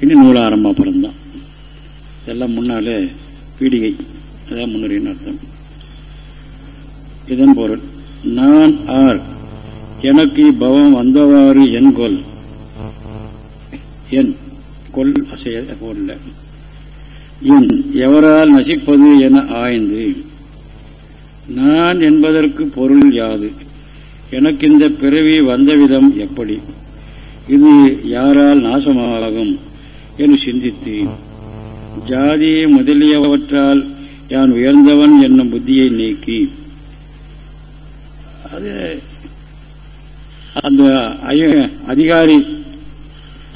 இன்னும் நூல் ஆரம்ப பிறந்தான். இதெல்லாம் முன்னாலே பீடிகை. அதான் முன்னுரின்னு அர்த்தம். இதன் பொருள் நான் ஆர் எனக்கு பவம் வந்தவாறு என் கொல். என். கொல் அசைய போடல எவரால் நசிப்பது என ஆய்ந்து நான் என்பதற்கு பொருள் யாது? எனக்கு இந்த பிறவி வந்த விதம் எப்படி? இது யாரால் நாசமாகும் என்று சிந்தித்து ஜாதி முதலியவற்றால் யான் உயர்ந்தவன் என்னும் புத்தியை நீக்கி அது அந்த அதிகாரி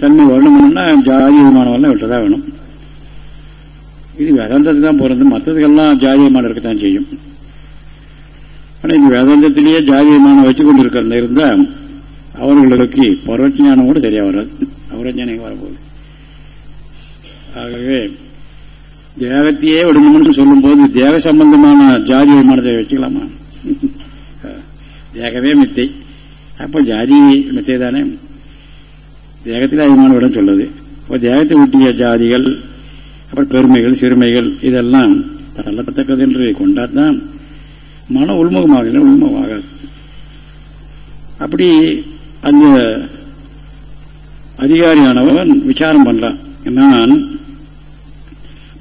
தன்மை வரணும்னா ஜாதி விமானம் விட்டுதான் வேணும். இது வேதாந்தத்துக்கு தான் போறது. மற்றதுக்கெல்லாம் ஜாதி விமானம் இருக்கத்தான் செய்யும். ஆனா இந்த வேதாந்தத்திலேயே ஜாதி விமானம் வச்சு கொண்டு இருக்கிற இருந்தா அவர்களுக்கு பரவஜானம் கூட தெரிய வராது. அவரஜானம் வரப்போகுது. ஆகவே தேகத்தையே விடணும்னு சொல்லும் போது தேக சம்பந்தமான ஜாதி விமானத்தை வச்சுக்கலாமா? தேகமே மித்தை. அப்போ ஜாதி மித்தை தானே தேகத்தில் அதிகமான விடம் சொல்லுது. அப்ப தேகத்தை ஒட்டிய ஜாதிகள் அப்புறம் பெருமைகள் சிறுமைகள் இதெல்லாம் தள்ளத்தக்கது என்று கொண்டாதான் மன உள்முகமாக உள்முகமாகாது. அப்படி அந்த அதிகாரியானவன் விசாரம் பண்றான். நான்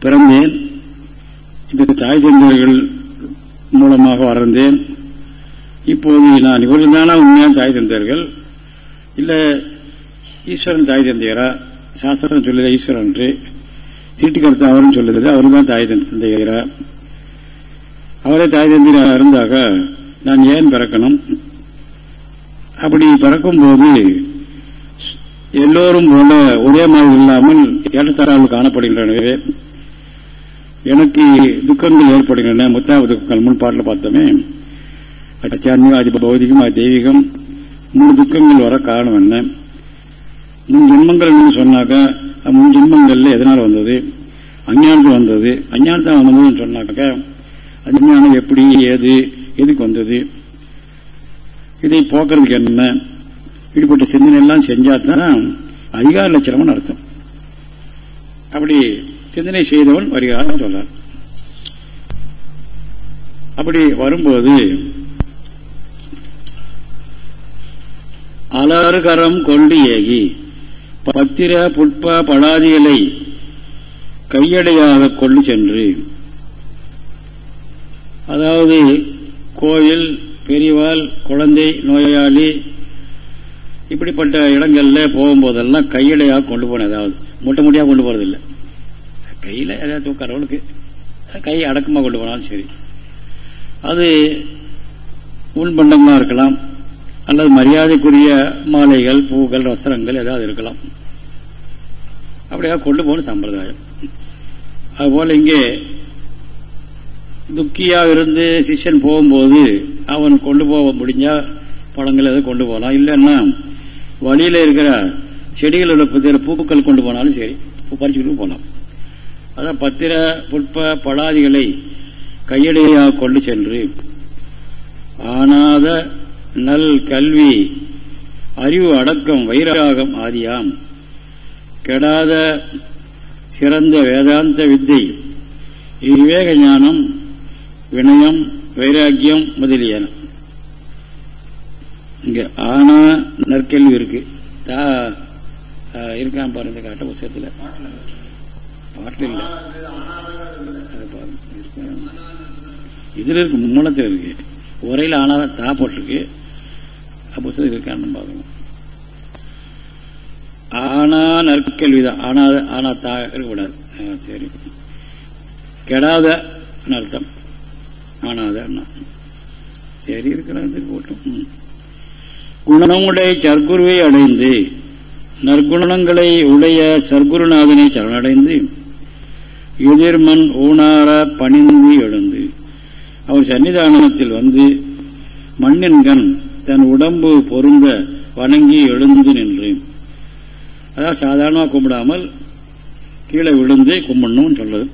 பிறந்தேன். இந்த தாய் தந்தைகள் மூலமாக வளர்ந்தேன். இப்போது நான் இவர்கள் தானா உண்மையான தாய் தந்தையர்கள்? இல்ல ஈஸ்வரன் தாய் தந்தையரா? சாஸ்திரம் சொல்லுத ஈஸ்வரன் என்று. தீட்டுக்கருத்து அவரும் சொல்லுது அவரும் தான் தாய் தந்தையரா? அவரே தாய் தந்தையரா இருந்தாக நான் ஏன் பிறக்கணும்? அப்படி பிறக்கும் போது எல்லோரும் போல ஒரே மாதிரி இல்லாமல் ஏற்றத்தாரால் காணப்படுகின்றனவே. எனக்கு துக்கங்கள் ஏற்படுகின்றன. முத்தாவது துக்கங்கள் முன் பாட்டில் பார்த்தோமே. அத்தியாத்மிகம் அது பௌதிகம் அது தெய்வீகம் மூணு துக்கங்கள் வர காரணம் என்ன? முன் ஜென்மங்கள் சொன்னாக்க முன் ஜென்மங்கள்ல எதனால் வந்தது? அஞ்ஞானத்தில் வந்தது. அஞ்ஞானத்தில் வந்ததுன்னு சொன்னாக்க அஞ்ஞானம் எப்படி ஏது எதுக்கு வந்தது? இதை போக்குறதுக்கு என்ன? இப்படிப்பட்ட சிந்தனை எல்லாம் செஞ்சாதான் அதிகார லட்சணம்னு அர்த்தம். அப்படி சிந்தனை செய்தவன் வருகிறான் சொல்றார் அப்படி வரும்போது அலறுகரம் கொண்டு ஏகி பத்திர புட்ப படாதிகளை கையடையாக கொண்டு சென்று அதாவது கோயில் பெரியவாள் குழந்தை நோயாளி இப்படிப்பட்ட இடங்கள்ல போகும்போதெல்லாம் கையடையாக கொண்டு போனேன். அதாவது முட்டை முட்டையாக கொண்டு போறதில்லை. கையில் ஏதாவது தூக்கிறவளுக்கு கை அடக்கமாக கொண்டு போனாலும் சரி. அது உள்பண்டமாக இருக்கலாம். அல்லது மரியாதைக்குரிய மாலைகள் பூக்கள் வஸ்திரங்கள் ஏதாவது இருக்கலாம். அப்படியாக கொண்டு போன சம்பிரதாயம். அதுபோல இங்கே துக்கியாக இருந்து சிஷ்யன் போகும்போது அவன் கொண்டு போக முடிஞ்சா பழங்கள் எதாவது கொண்டு போகலாம். இல்லைன்னா வழியில இருக்கிற செடிகள் உள்ள பூக்கள் கொண்டு போனாலும் சரி பறிச்சுக்கிட்டு போகலாம். அதான் பத்திர புட்ப படாதிகளை கையடையாக கொண்டு சென்று ஆனாத நல் கல்வி அறிவு அடக்கம் வைராகம் ஆதியாம். கெடாத சிறந்த வேதாந்த வித்தை விவேக ஞானம் வினயம் வைராக்கியம் முதலியன. இங்க ஆனா நற்கல்வி இருக்கு. இருக்கான் பாருங்க காட்ட புத்தகத்தில் பாட்டில் இல்லை. இதுல இருக்கு மும்மலத்தில் இருக்கு. உரையில் ஆனாதான் தா போட்டிருக்கு. புத்தகம் இருக்கான்னு பாருங்க ஆனா நற்கேள்விதான் ஆனா ஆனா தாக இருக்கக்கூடாது. சரி. கெடாத அர்த்தம் ஆனாத சரி இருக்கிறாங்க குணமுடைய சர்க்குருவை அடைந்து நற்குணங்களை உடைய சர்க்குருநாதனை சரணடைந்து எதிர்மண் ஊனார பணிந்து எழுந்து அவர் சன்னிதானத்தில் வந்து மண்ணின்கண் தன் உடம்பு பொருந்த வணங்கி எழுந்து நின்று அதாவது சாதாரணமாக கும்பிடாமல் கீழே விழுந்து கும்பிடணும்னு சொல்றது.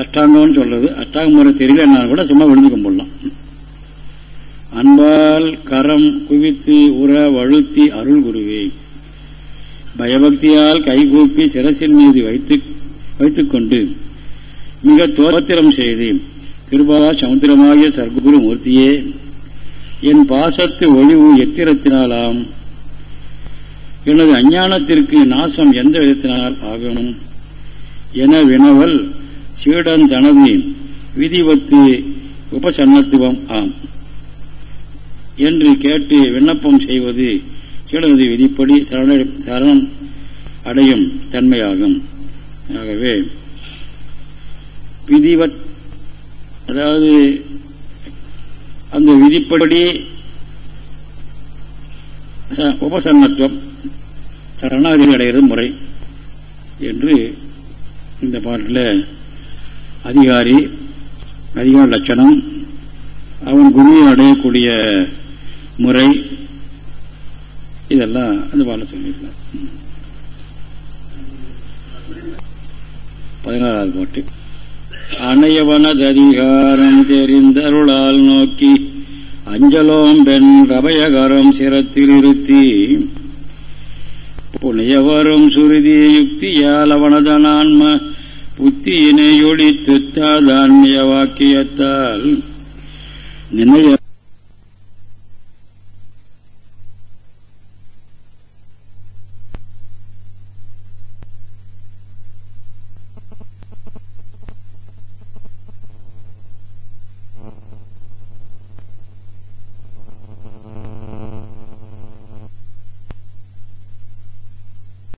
அஷ்டாங்கம்னு சொல்றது. அஷ்டாங்க முறை தெரியலன்னா கூட சும்மா விழுந்து கும்பிடலாம். அன்பால் கரம் குவித்து உற வழுத்தி அருள் குருவே. பயபக்தியால் கைகூப்பி சிரசின் மீது வைத்து வைத்துக் கொண்டு மிக தோத்திரம் செய்து கிருபா சமுத்திரமாகிய சர்க்குரு மூர்த்தியே என் பாசத்து ஒளிவு எத்திரத்தினாலாம் எனது அஞ்ஞானத்திற்கு நாசம் எந்த விதத்தினால் ஆகணும்? என வினவல் சீடன் தனது விதிவத்து உபசன்னத்துவம் ஆம். என்று கேட்டு விண்ணப்பம் செய்வது சீடனது விதிப்படி தரணம் அடையும் தன்மையாகும். ஆகவே விதிவத் அதாவது அந்த விதிப்படி உபசன்னத்துவம் சரணாகதி அடைகிறது முறை என்று இந்த பாட்டில் அதிகாரி அதிகார லட்சணம் அவன் குருவை அடையக்கூடிய முறை இதெல்லாம் அந்த பாட்டில் சொல்லியிருக்கார் பதினாறாவது பாட்டு. அணையவனததிகாரம் தெரிந்தருளால் நோக்கி அஞ்சலோம் பெண் ரபயகரம் சிரத்தில் இருத்தி புனையவரும் சுருதி யுக்தியால் அவனதனான்ம புத்தியினை ஒழித்துத்தாதான்மிய வாக்கியத்தால். நினைய